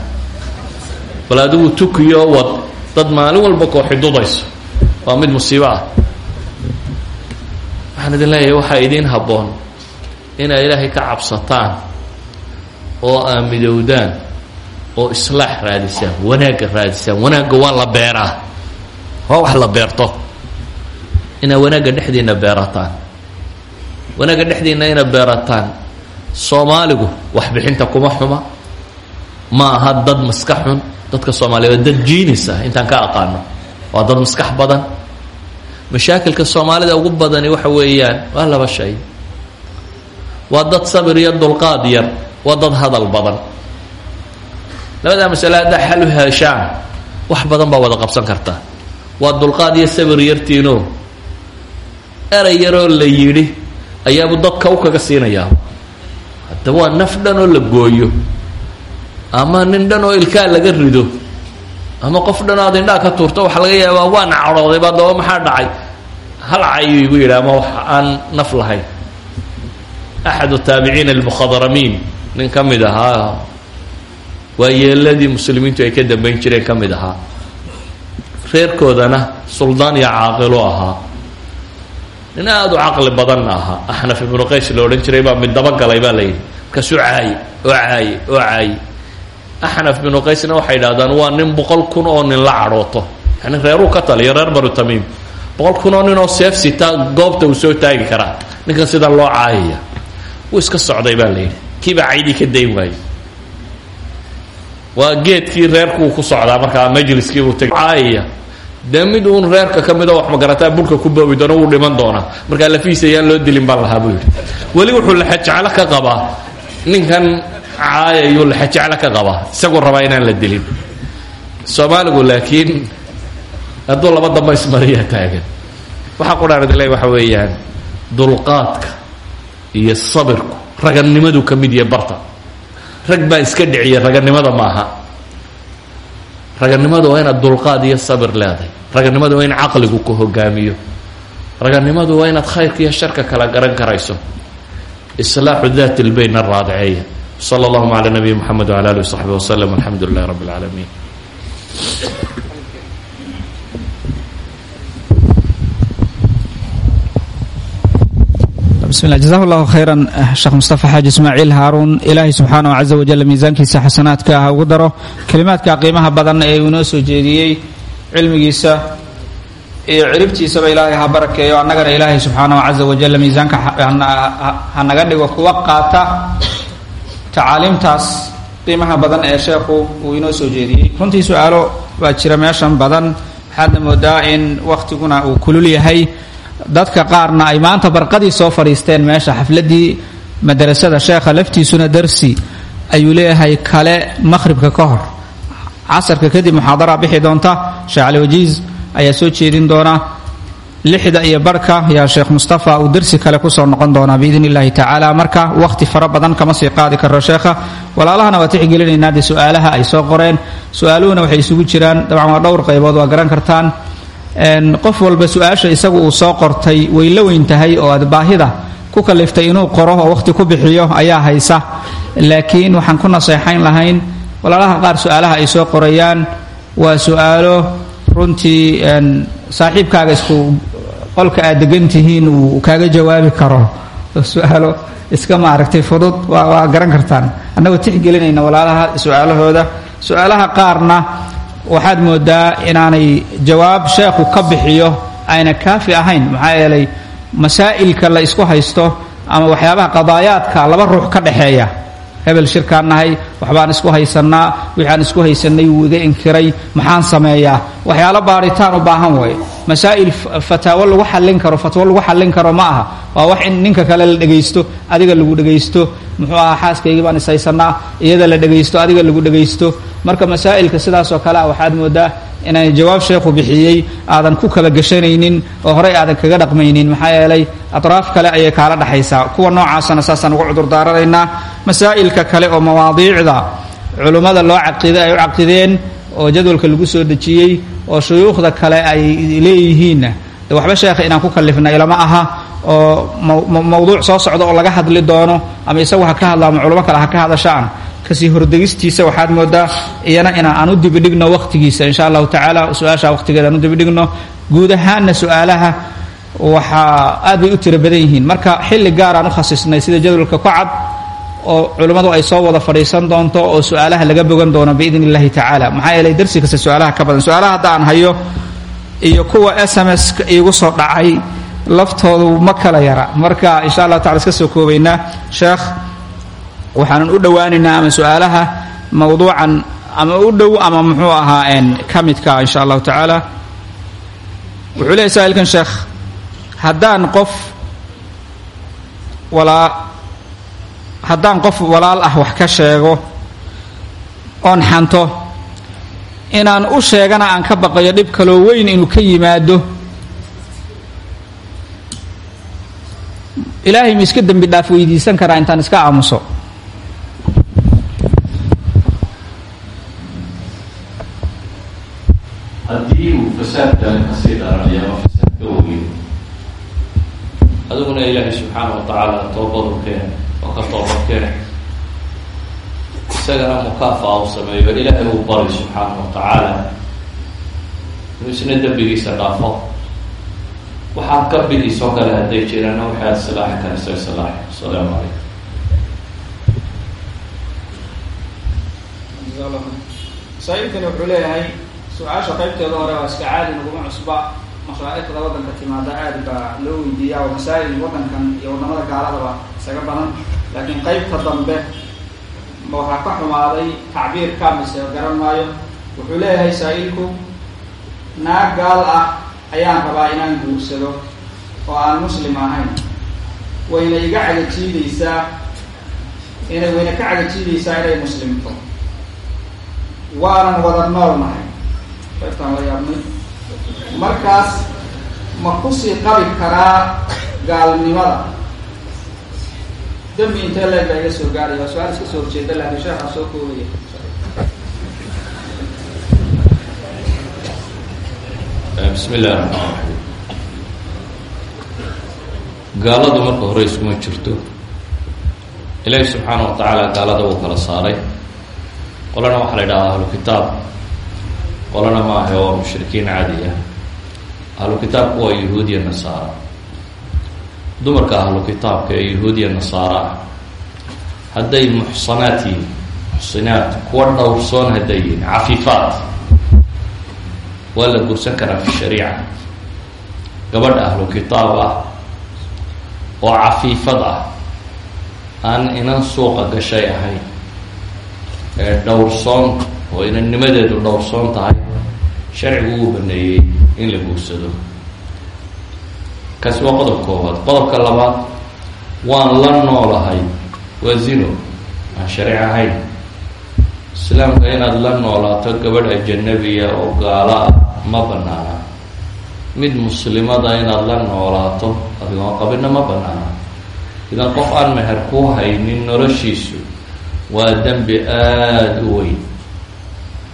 Bal adigu tukiyo wad dad maalin walba kooxi dudayso waa mid musiibo ah. Waxaan idin leeyahay waxaa idiin habboon inaa ilaahay ka cabsataan oo aa midowdaan oo islaax raadisaan wanaagga raadisaan. Wanaagga waa la beeraa. Waa wax la beerto. Inaa wanaagga dhexdiina beerataan. Wanaagga dhexdiina ina beerataan. Soomaaligu waxbixinta kuma xuma. Ma aha dad maskax xun. Dadka soomaaliya waa dad jiinis ah. Intaan ka aqaano waa dad maskax badan. Mashaakilka soomaalida ugu badani waxa weeyaan waa laba shay. Waa dad sabir iyo dulqaad yar waa dad hadal badan. Labadaa masale haddaa xal u heshaan wax badan baa wada qabsan karta. Waa dulqaad iyo sabir yartiino. Erey yaroo la yidhi ayaabu dadka u kaga siinayaa. Hadda waa naf dhan oo la gooyo. Ama nin dhan oo ilkaa laga rido ama qof dhan aad indhaa ka tuurto waxaa laga yaabaa waan cadhooday baa daba maxaa dhacay? Hal cayuu igu yidhi ama wax aan naf lahayn. Axad taabiciin almukhadramiin nin ka mid ahaa waa yeeladii muslimiintu ay ka dambeyn jireen ka mid ahaa. Reerkoodana suldaan iyo caaqilo ahaa. Nin aada u caqli badanna ahaa. Axnaf ibnu qays la odhan jiray baa mid dabagalay baa la yidhi. Markaasuu caaye oo caaye oo caaye axnaf binu qaysna waxay idhahdaan waa nin boqol kun oo nin la cadhooto. Yani reeruu ka taliyo reer banu tamiim boqol kun oo nin oo seef sitaa goobta uu soo taagi karaa ninkan sidaa loo caayaya. Wuu iska socday baa la yidhi. Kiibaa caydii ka dayn waayey. Waa geedkii reerkuu ku socdaa markaa majliskiibuu teg caayaya. Dee mid reerka ka wax magarataa burka ku boobi doono wuu dhiman doonaa. Markaa lafihiisa loo dilin baan lahaa buu yidhi. Weli wuxuu laxajeclo ka qabaa. Ninkan caayayuu laxajeclo ka qabaa isaguu rabaa inaan la dilin. Soomaaligu laakiin hadduu laba damba ismariyaa taagan. Waxaa qudhaanad le waxa weeyaan dulqaadka iyo sabirku ragannimadu ka mid barta. Rag baa iska dhiciya ragannimada maaha. Ragannimada waa inaad dulqaad iyo sabir leedahay. Ragannimada waa in caqligu ku hogaamiyo. Ragannimadu waa inaad khayrka iyo sharka kala garan karayso. Islaaxu dat lbayn araadceeya sala allahuma cala nabiyi moxamed wala alih wasaxbi waslem alxamdu lilahi rabbi اlcaalamiin bismi llah jazahu llahu khayran sheekh mustafa xaaji ismaaciil haaruun ilaahay subxaanahu caza wajal miisaankiisa xasanaadka ha ugu daro. Kelimaadka qiimaha badan ee uu inoo soo jeediyey cilmigiisa iyo ciribtiisaba ilaahay ha barakeeyo. Annagana ilaahay subxaanahu caza wajal miisaanka ha naga dhigo kuwa tacaaliimtaas qiimaha badan ee sheekhu uu inoo soo jeediyey. Runtii su'aalo baa jira meeshan badan. Waxaadna moodaa in wakhtiguna uu kulul yahay. Dadka qaarna ay maanta barqadii soo fadhiisteen meesha xafladii madarasada sheekha laftiisuna darsi ayuu leeyahay kale maqhribka ka hor. Casarka kadib muxaadara bixi doonta sheekh cali ayaa soo jeedin doona lixda iyo barhka yaa sheekh mustafa uu darsi kale ku soo noqon doonaa biidn illahi tacaala marka wakhti fara badan kama sii qaadi karo sheekha walaalahana waa tixgelinaynaa dee su'aalaha ay soo qoreen. Su'aaluhuna waxay isugu jiraan. Dabcan waa dhowr qaybood waa garan kartaan. Qof walba su'aasha isagu uu soo qortay way la weyn tahay oo aad baahida ku kaliftay inuu qoro oo wakhti ku bixiyo ayaa haysa. Laakiin waxaan ku naseexayn lahayn walaalaha qaar su'aalaha ay soo qorayaan waa su'aalo runtii saaxiibkaaga isku qolka aad degan tihiin uu kaaga jawaabi karo. Su'aalo iska maaragtay fudud waa garan kartaan. Annagoo tixgelinayna walaalaha su'aalahooda. Su'aalaha qaarna waxaad moodaa inaanay jawaab sheekhu ka bixiyo ayna kaafi ahayn. Maxaa yeelay masaa'ilka la isku haysto ama waxyaabaha qadaayaadka laba ruux ka dhexeeya hebel shirkaan nahay waxbaan isku haysannaa wixaan isku haysannay wuu iga inkiray maxaan sameeyaa? Waxyaalo baaritaan u baahan way masaa'il fataawo lagu xallin karo fatwo lagu xallin karo ma aha. Waa wax in ninka kale la dhegaysto adiga lagu dhegaysto muxuu ahaa xaaskaygii baan ishaysannaa iyada la dhegaysto adiga lagu dhegaysto marka masaa'ilka sidaasoo kale ah waxaad moodaa inaan jawaab sheekhu bixiyey aadan ku kala gashanaynin oo horey aadan kaga dhaqmaynin. Maxaa yeelay atraaf kale ayay kaala dhexaysaa kuwa noocaasana saasaan ugu cudurdaaranaynaa masaa'ilka kale oo mawaadiicda culummada loo caqiday ay u caqideen oo jadwalka lagu soo dejiyey oo shuyuukhda kale ay leeyihiinna waxba sheekha inaan ku kalifna ilama aha oo mawduuc soo socda oo laga hadli doono ama isagu ha ka hadla ama culamo kale ha ka hadashaan ka sii hordegistiisa waxaad moodaa iyana ina aan u dibidhigno wakhtigiisa insha allahu tacaala su'aasha wakhtigeeda aan u dibidhigno. Guud ahaanna su'aalaha waxaa aad bay u tiro badan yihiin. Marka xilli gaar aan u khasisnay sida jadwalka ku cad oo culimmadu ay soo wada fadhiisan doonto oo su'aalaha laga bogan doono biidn illahi tacaala. Maxaa yeelay kasta su'aalaha ka badan. Su'aalaha hayo iyo kuwa s m soo dhacay laftoodu ma kala yara. Marka insha allah tacala iska soo koobaynaa sheekh waxaanan u dhowaanaynaa ama su'aalaha mawduucan ama u dhow ama muxuu ahaa ka midka insha allahu tacaala. Wuxuu leeyahy saa'ilkan sheekh haddaan qof walaa haddaan qof walaal ah wax ka sheego oon xanto inaan u sheegana aan ka baqayo dhib kaloo weyn inuu ka yimaado ilaahay ma iska dembi dhaaf weydiisan karaa intaan iska aamuso. Haddii uu fasaadkale ka sii dharanaya ama fasaad ka weyn adiguna ilaahay subxaana wa tacaala toobadu keene oo ka toobad keene isagana mukaafa u sameeyo ilaahay uu bari subxaana wa tacaala inuu isna dembigiisa dhaafo. Waxaad ka bidiisoo kale hadday jiraanna waxaad salaaxi karaysa salaaxi asalaamu calaykum saa-iilkani wuxuu leeyahay su'aasha qaybteeda hore waa iska caadi naguma cusba. Mashaa'ikhda waddanka timaada aad baa loo weydiiyaa oo masaa'il waddankan iyo waddamada gaaladaba isaga badan laakiin qaybta dambe waxaa ka xumaaday tacbiirka mise garan maayo. Wuxuu leeyahay saa-iilku naag gaal ah ayaan rabaa inaan guursado oo aan muslim ahayn. Wayna iga cagajiidaysaa inay wayna ka cagajiidaysaa inay muslimto. Waanan wada nool nahay. Qaybtaan la yaabnay. Markaas ma ku sii qabi karaa gaalnimada dembi intee leeg iga soo gaaraya su'aal iska soo horjeeda laakiin sheekha soo koobaya bismi illahi raxmaan raxiim gaaladu marka hore iskuma jirto. Ilaahi subxaana wa tacaala gaalada wuu kala saaray. Qolana waxaa la yidhaha ahlu kitaab. Qolana maaha waa mushrikiin caadi ah. Ahlu kitaabku waa yahuudiya nasaara dumarka ahlu kitaabka ee yahuudiya nasaara. Ah hadday muxsanaat yihiin muxsinaat kuwa dhowrsoon hadday yihiin cafiifaat waa la gursan karaa fi shariica. Gabadha ahlu kitaab ah oo cafiifad ah aan inan suuqa gashay ahayn ee dhowrsoon oo inannimadeedu dhowrsoon tahay sharcigu uu baneeyey in la guursado kaasi waa qodob koobaad qodobka labaad waan la noolahay waa zino aan shariic ahayn. Islaamka inaad la noolaato gabadh ajanabiya oo gaala ah ma banaana mid muslimada inaad la noolaato adigoon qabina ma banaana idan qof aan meher ku haynin noloshiisu waa dembi aada u weyn.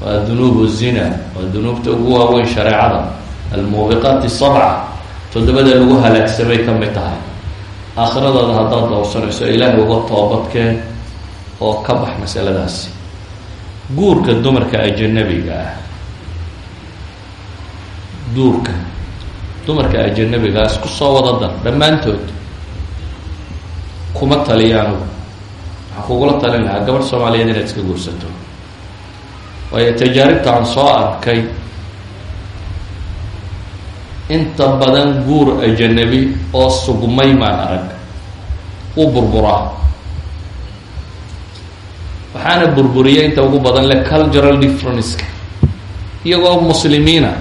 Waa dunuubu zina waa dunuubta ugu waaweyn shareecada. Almuubiqaati sabca toddobada lagu halaagsamay ka mid tahay. Aakhiradaada haddaad dowrsanayso ilaahay uga toobadkeen oo ka bax masaladaasi. Guurka dumarka ajanabiga ah. Duurka dumarka ajanabiga ah isku soo wada dar dhammaantood. Kuma taliya anugu waxaan kugula talin lahaa gabadh soomaaliyeed inaad iska guursato. Waayo tajaaribta aan soo arkay inta badan guur ajanabi oo sugmay maan arag. U burburaa waxaana burburiya inta ugu badan le cultural differenceka iyagoo muslimiina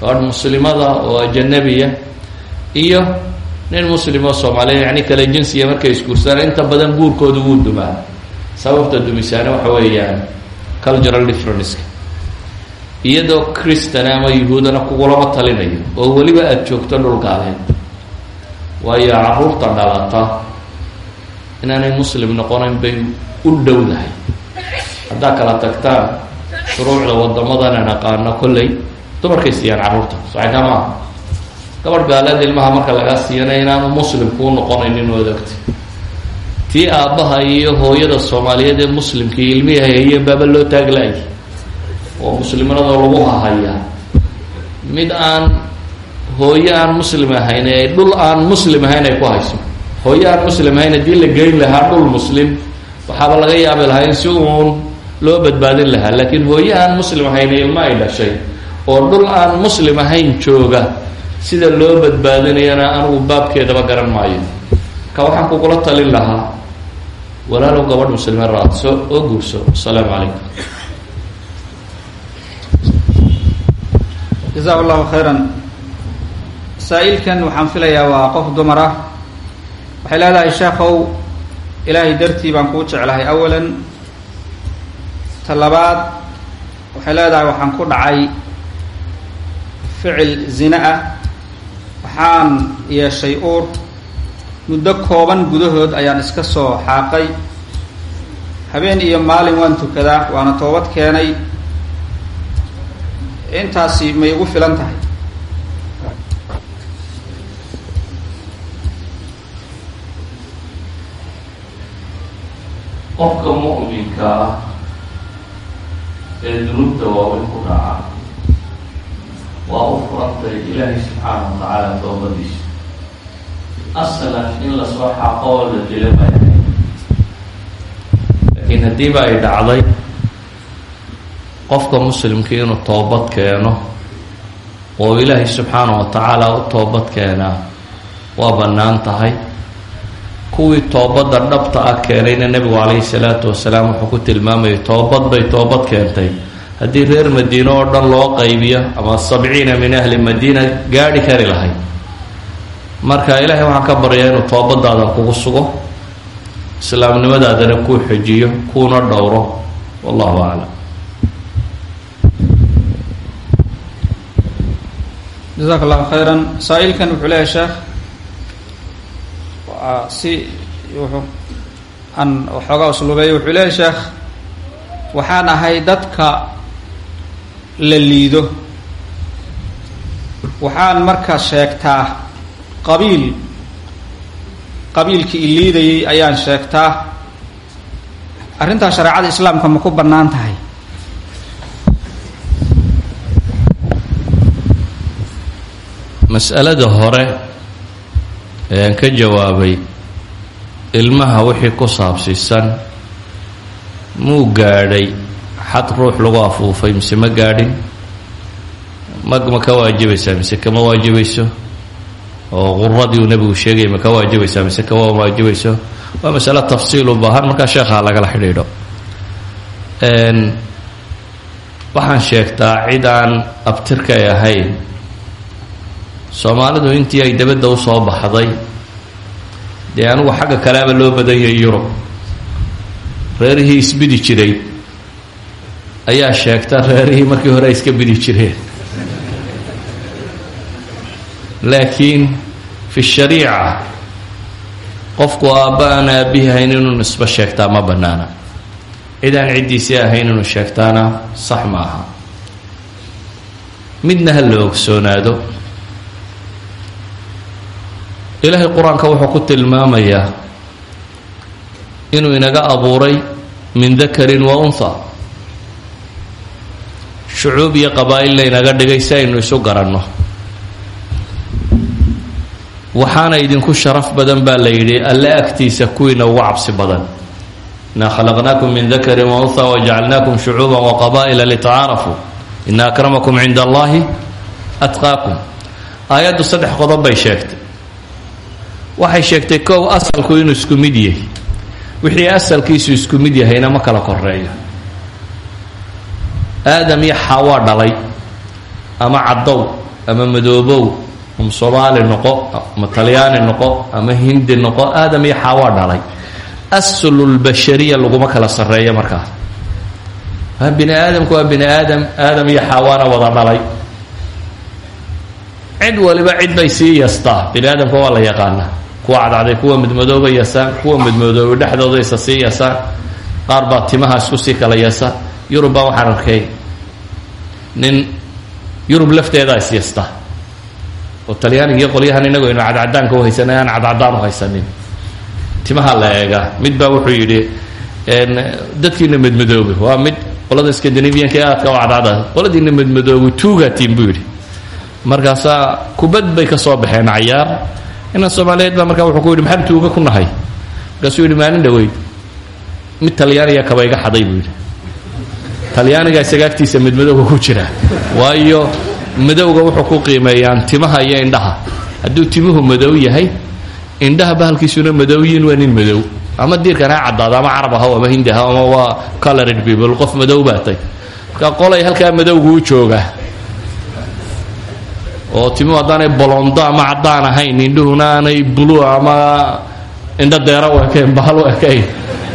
gabadh muslimada oo ajanabiya iyo nin muslim oo soomaaliya yani kale jinsiya markay isguursadaan inta badan guurkooda wuu dumaa. Sababta dumisaana waxa weeyaan cultural differenceka iyadoo christan ama yahuudana kugulama talinayo oo weliba aada joogto dhul gaaleed waayo carruurta dhalata inaanay muslim noqonayn bay u dhowdahay haddaa kala tagtaan shuruucda wadamadan naqaano kolley dumarkay siiyaan carruurta saxika maaha gabadh gaaleed ilmaha marka lagaa siiyana inaanu muslim kuu noqonaynin odogta tii aabbaha iyo hooyada soomaaliyeed ee muslimkii ilmihii hayhayeen baaba loo taaglaayay oo musliminadoo lagu hahayaa mid aan hooyo aan muslim ahayn ee dhul aan muslim ahayn ay ku hayso. Hooyo aan muslim ahayn haddii la geyn lahaa dhul muslim waxaaba laga yaabi lahaa in si uun loo badbaadin lahaa. Laakiin hooyo aan muslim ahayn ilmo ay dhashay oo dhul aan muslim ahayn jooga sida loo badbaadinayana anigu baabkeedaba garan maayo. Ka waxaan kugula talin lahaa walaalow gabadh muslime raadso oo guurso. Asalaamu calaykum jaza allahu khayran saa-iilkan waxaan filayaa waa qof dumar ah. Waxay leedahay sheekhow ilaahay dartii baan kuu jeclahay. Awalan ta labaad waxay leedahay waxaan ku dhacay ficil zine ah. Waxaan yeeshay uur. Muddo kooban gudahood ayaan iska soo xaaqay. Habeen iyo maalin waan tukadaa waana toobad keenay intaasi may igu filan tahay. Qofka mu'minka ah ee dunuubta waaweyn ku dhaca waa u furantay ilaahay subxaana wa tacaala toobadiisa asalan in la soo xaqo oo la dila ahayd laakiin haddiiba ay dhacday qofka muslimkii inuu toobad keeno oo ilaahay subxaana wa tacaala u toobad keenaa waa bannaan tahay. Kuwii toobadda dhabta ah keenayna nebigu calayhi salaatu wasalaam wuxuu ku tilmaamayay toobad bay toobad keentay. Haddii reer madiine oo dhan loo qaybiyo ama sabciina min ahli madiina gaadhi kari lahayd. Marka ilaahay waxaan ka baryaa inuu toobadaada kugu sugo islaamnimadaadana kuu xejiyo kuuna dhowro. Wallahu aclam jazaaka allahu khayran saa-iilkan wuxuu leeyahay sheekh si wuxuu aan waxoogaa uslubeeyo wuxuu leeyahay sheekh waxaan ahay dadka la liido. Waxaan marka sheegtaa qabiil. Qabiilkii i ayaan sheegtaa. Arrintaa shareecada islaamka ma ku bannaan tahay mas'alada hore ee aan ka jawaabay ilmaha wixii ku saabsiisan muu gaadhay xad ruux lagu afuufay mise ma gaadhin? Mag ma ka waajibaysaa mise kama waajibayso oo quradii uu nebigu sheegay ma ka waajibaysaa mise kama waajibayso waa masale tafsiil u baahan markaa sheekhaa lagala xidhiidho. Waxaan sheegtaa cid aan abtirkay ahayn soomaalidu intii ay dabadda u soo baxday dee anigu xagga kaleaba loo badanyay yurub. Reerihii isbidi jiray. Ayaa sheegta reerihii markii hore ay iska bidi jireen. Laakiin fi shariica qofku aabba aan aabbihi ahayn inuu nisbo sheegtaa ma bannaana. Cid aan ciddiisii ahayn inuu sheegtaana sax ma aha. Midna ha la ogsoonaado ilaahay qur'aanka wuxuu ku tilmaamayaa inuu inaga abuuray min dakarin wa unha shucuub iyo qabaa'illa inaga dhigay si aynu isu garanno. Waxaana idinku sharaf badan baa la yidhi alle agtiisa kuwiina ugu cabsi badan. Inaa khalaqnaakum min dakarin wa unha wajacalnaakum shucuuban wa qabaa'ila litacaarafuu ina akramakum cinda allahi atqaakum. Aayaddu saddex qodob bay sheegtay waxay sheegtay kow asalku inuu isku mid yahay. Wixii asalkiisu isku mid yahayna ma kala koreeyo aadam iyo xaawaa dhalay. Ama caddow ama madoobow ama soomaali noqo ama talyaani noqo ama hindi noqo aadam iyo xaawaa dhalay. Aslulbashariya laguma kala sarreeyo markaas waa bini aadamku waa bini aadam aadam iyo xaawaana wada dhalay. Cid waliba cid bay sii yastaa. Bini aadamka waa la yaqaanaa kuwa cadcaday kuwa midmadooba yasaan kuwa midmadooba dhexdooda isa sii yasaan qaar baa timaha isku sii kala yasa yurub baa waxaan arkay nin yurub lafteedaa is oo talyaaniga iyo qolyahan inagu aynu cadcadaanka u haysanay aan cadcadaan u haysanin. Timaha la eegaa mid baa wuxuu yidhi dadkiina midmadoobe waa mid qolada scandinavianka ee aadka u cadcada qoladiina midmadoobe tuugatiin buu yidhi. Markaasaa kubad bay ka soo baxeen cayaar inan soomaaliyeed baa markaa wuxuu ku yidhi maxaan tuuga ku nahay? Markaasuu yidhi maalin dhaweyd mid talyaaniga kaba iga xaday buu yidhi. Talyaaniga isaga agtiisa midmadowga ku jira waayo madowga wuxuu ku qiimeeyaan timaha iyo indhaha. Hadduu timuhu madow yahay indhaha bahalkiisuna madowyiin waa nin madow. Ama diirkan ha caddaado ama carab ahaw ama hindi ahaw ama waa colored people qof madow baatay. Marka qolay halkaa madowgu u joogaa oo timuhu haddaanay bolondo ama caddaan ahayn indhuhuna aanay blue ama indha deera u ekayn bahal u ekayn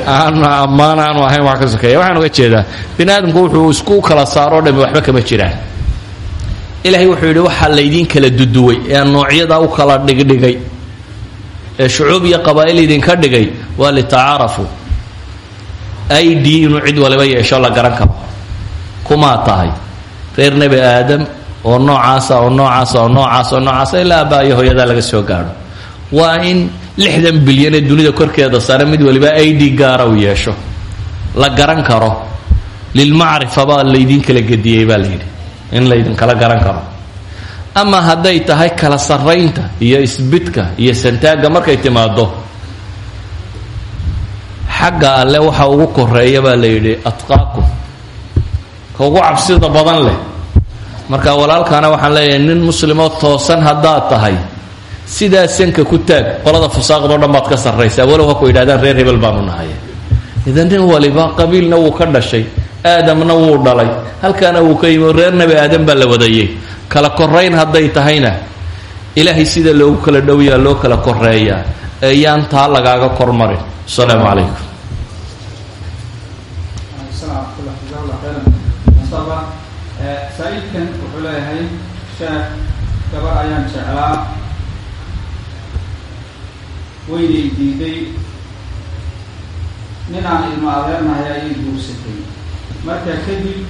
aan ammaan aanu ahayn wax ka sokeeya. Waxaan uga jeedaa bini wuxuu isku kala saaroo dhami waxba kama jiraan. Ilaahay wuxuu yidhi waxaa laydiin kala duduway ee noocyadaa u kala dhigdhigay ee shucuub iyo qabaa'il idinka dhigay waa litacaarafuu i d inuu cid waliba yeesho la garan karo. Kumaa tahay? Reer nebi aadam oo noocaasa oo noocaasa oo noocaasa oo noocaasa ilaa aabaayo hooyadaa laga soo gaadho. Waa in lixdan bilyan ee dunida korkeeda sare mid waliba i d gaara uu yeesho. La garan karo. Lilmacrifa baa laydin kala gediyey baa layidhi in laydinkala garan karo. Ama hadday tahay kala sarraynta iyo isbidka iyo santaagga markay timaado xagga alle waxa ugu koreeya baa la yidhi atqaakum. Ka cabsida badan leh marka walaalkaana waxaan leeyahay nin muslimoo toosan haddaad tahay sidaa sanka ku taag qolada fusaaqdao dhan baad ka sarraysaa. Walow ha ku yidhahdaan reer hebel baanu nahay. Idan nin waliba qabiilna wuu ka dhashay aadamna wuu dhalay halkaana wuu ka yimi reer nebi aadam baa la wadayey kala korayn hadday tahayna ilaahay sida loogu kala dhowyaa loo kala koreeyaa ee yaan taa lagaaga kormarin. Asalaamu calaykum saa-iidkan wuxuu leeyahay sheekh gabar ayaan jeclaa weynay diiday. Ninaan ilmo adeernahay ayay guursatay. Marka kadib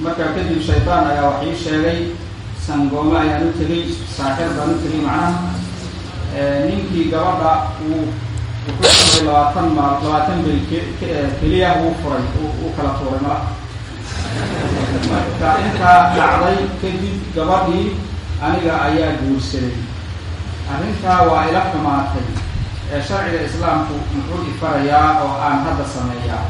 markaa kadib shaydaan ayaa wax ii sheegay sangoome ayaan u tegay saaxir baan u tegay macnaha ninkii gabadha uu wuxuu furay labaatan maal labaatan bel keliya wuu furay uu kala tuuray mala marka intaa dhacday kadib gabadhii aniga ayaa guursaday. Arrintaa waa ila xumaatay. Ee sharciga islaamku muxuu ifarayaa oo aan hadda sameeyaa.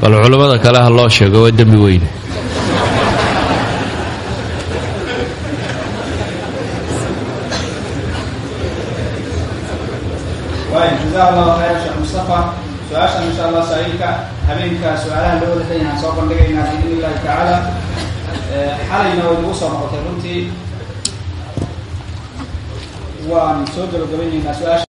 Bal culammada kale ha loo sheego waa dembi weyne waay jaza allahu khayr sheekh mustafa. Su'aashan insha allah saa-iilka habeenka su'aalaha loo wada dhanyahaan soo bandhigaynaa biidn illahi tacaala xalayna way nagu soo noqotay runtii. Waan soo gabagabaynaynaa su'aasha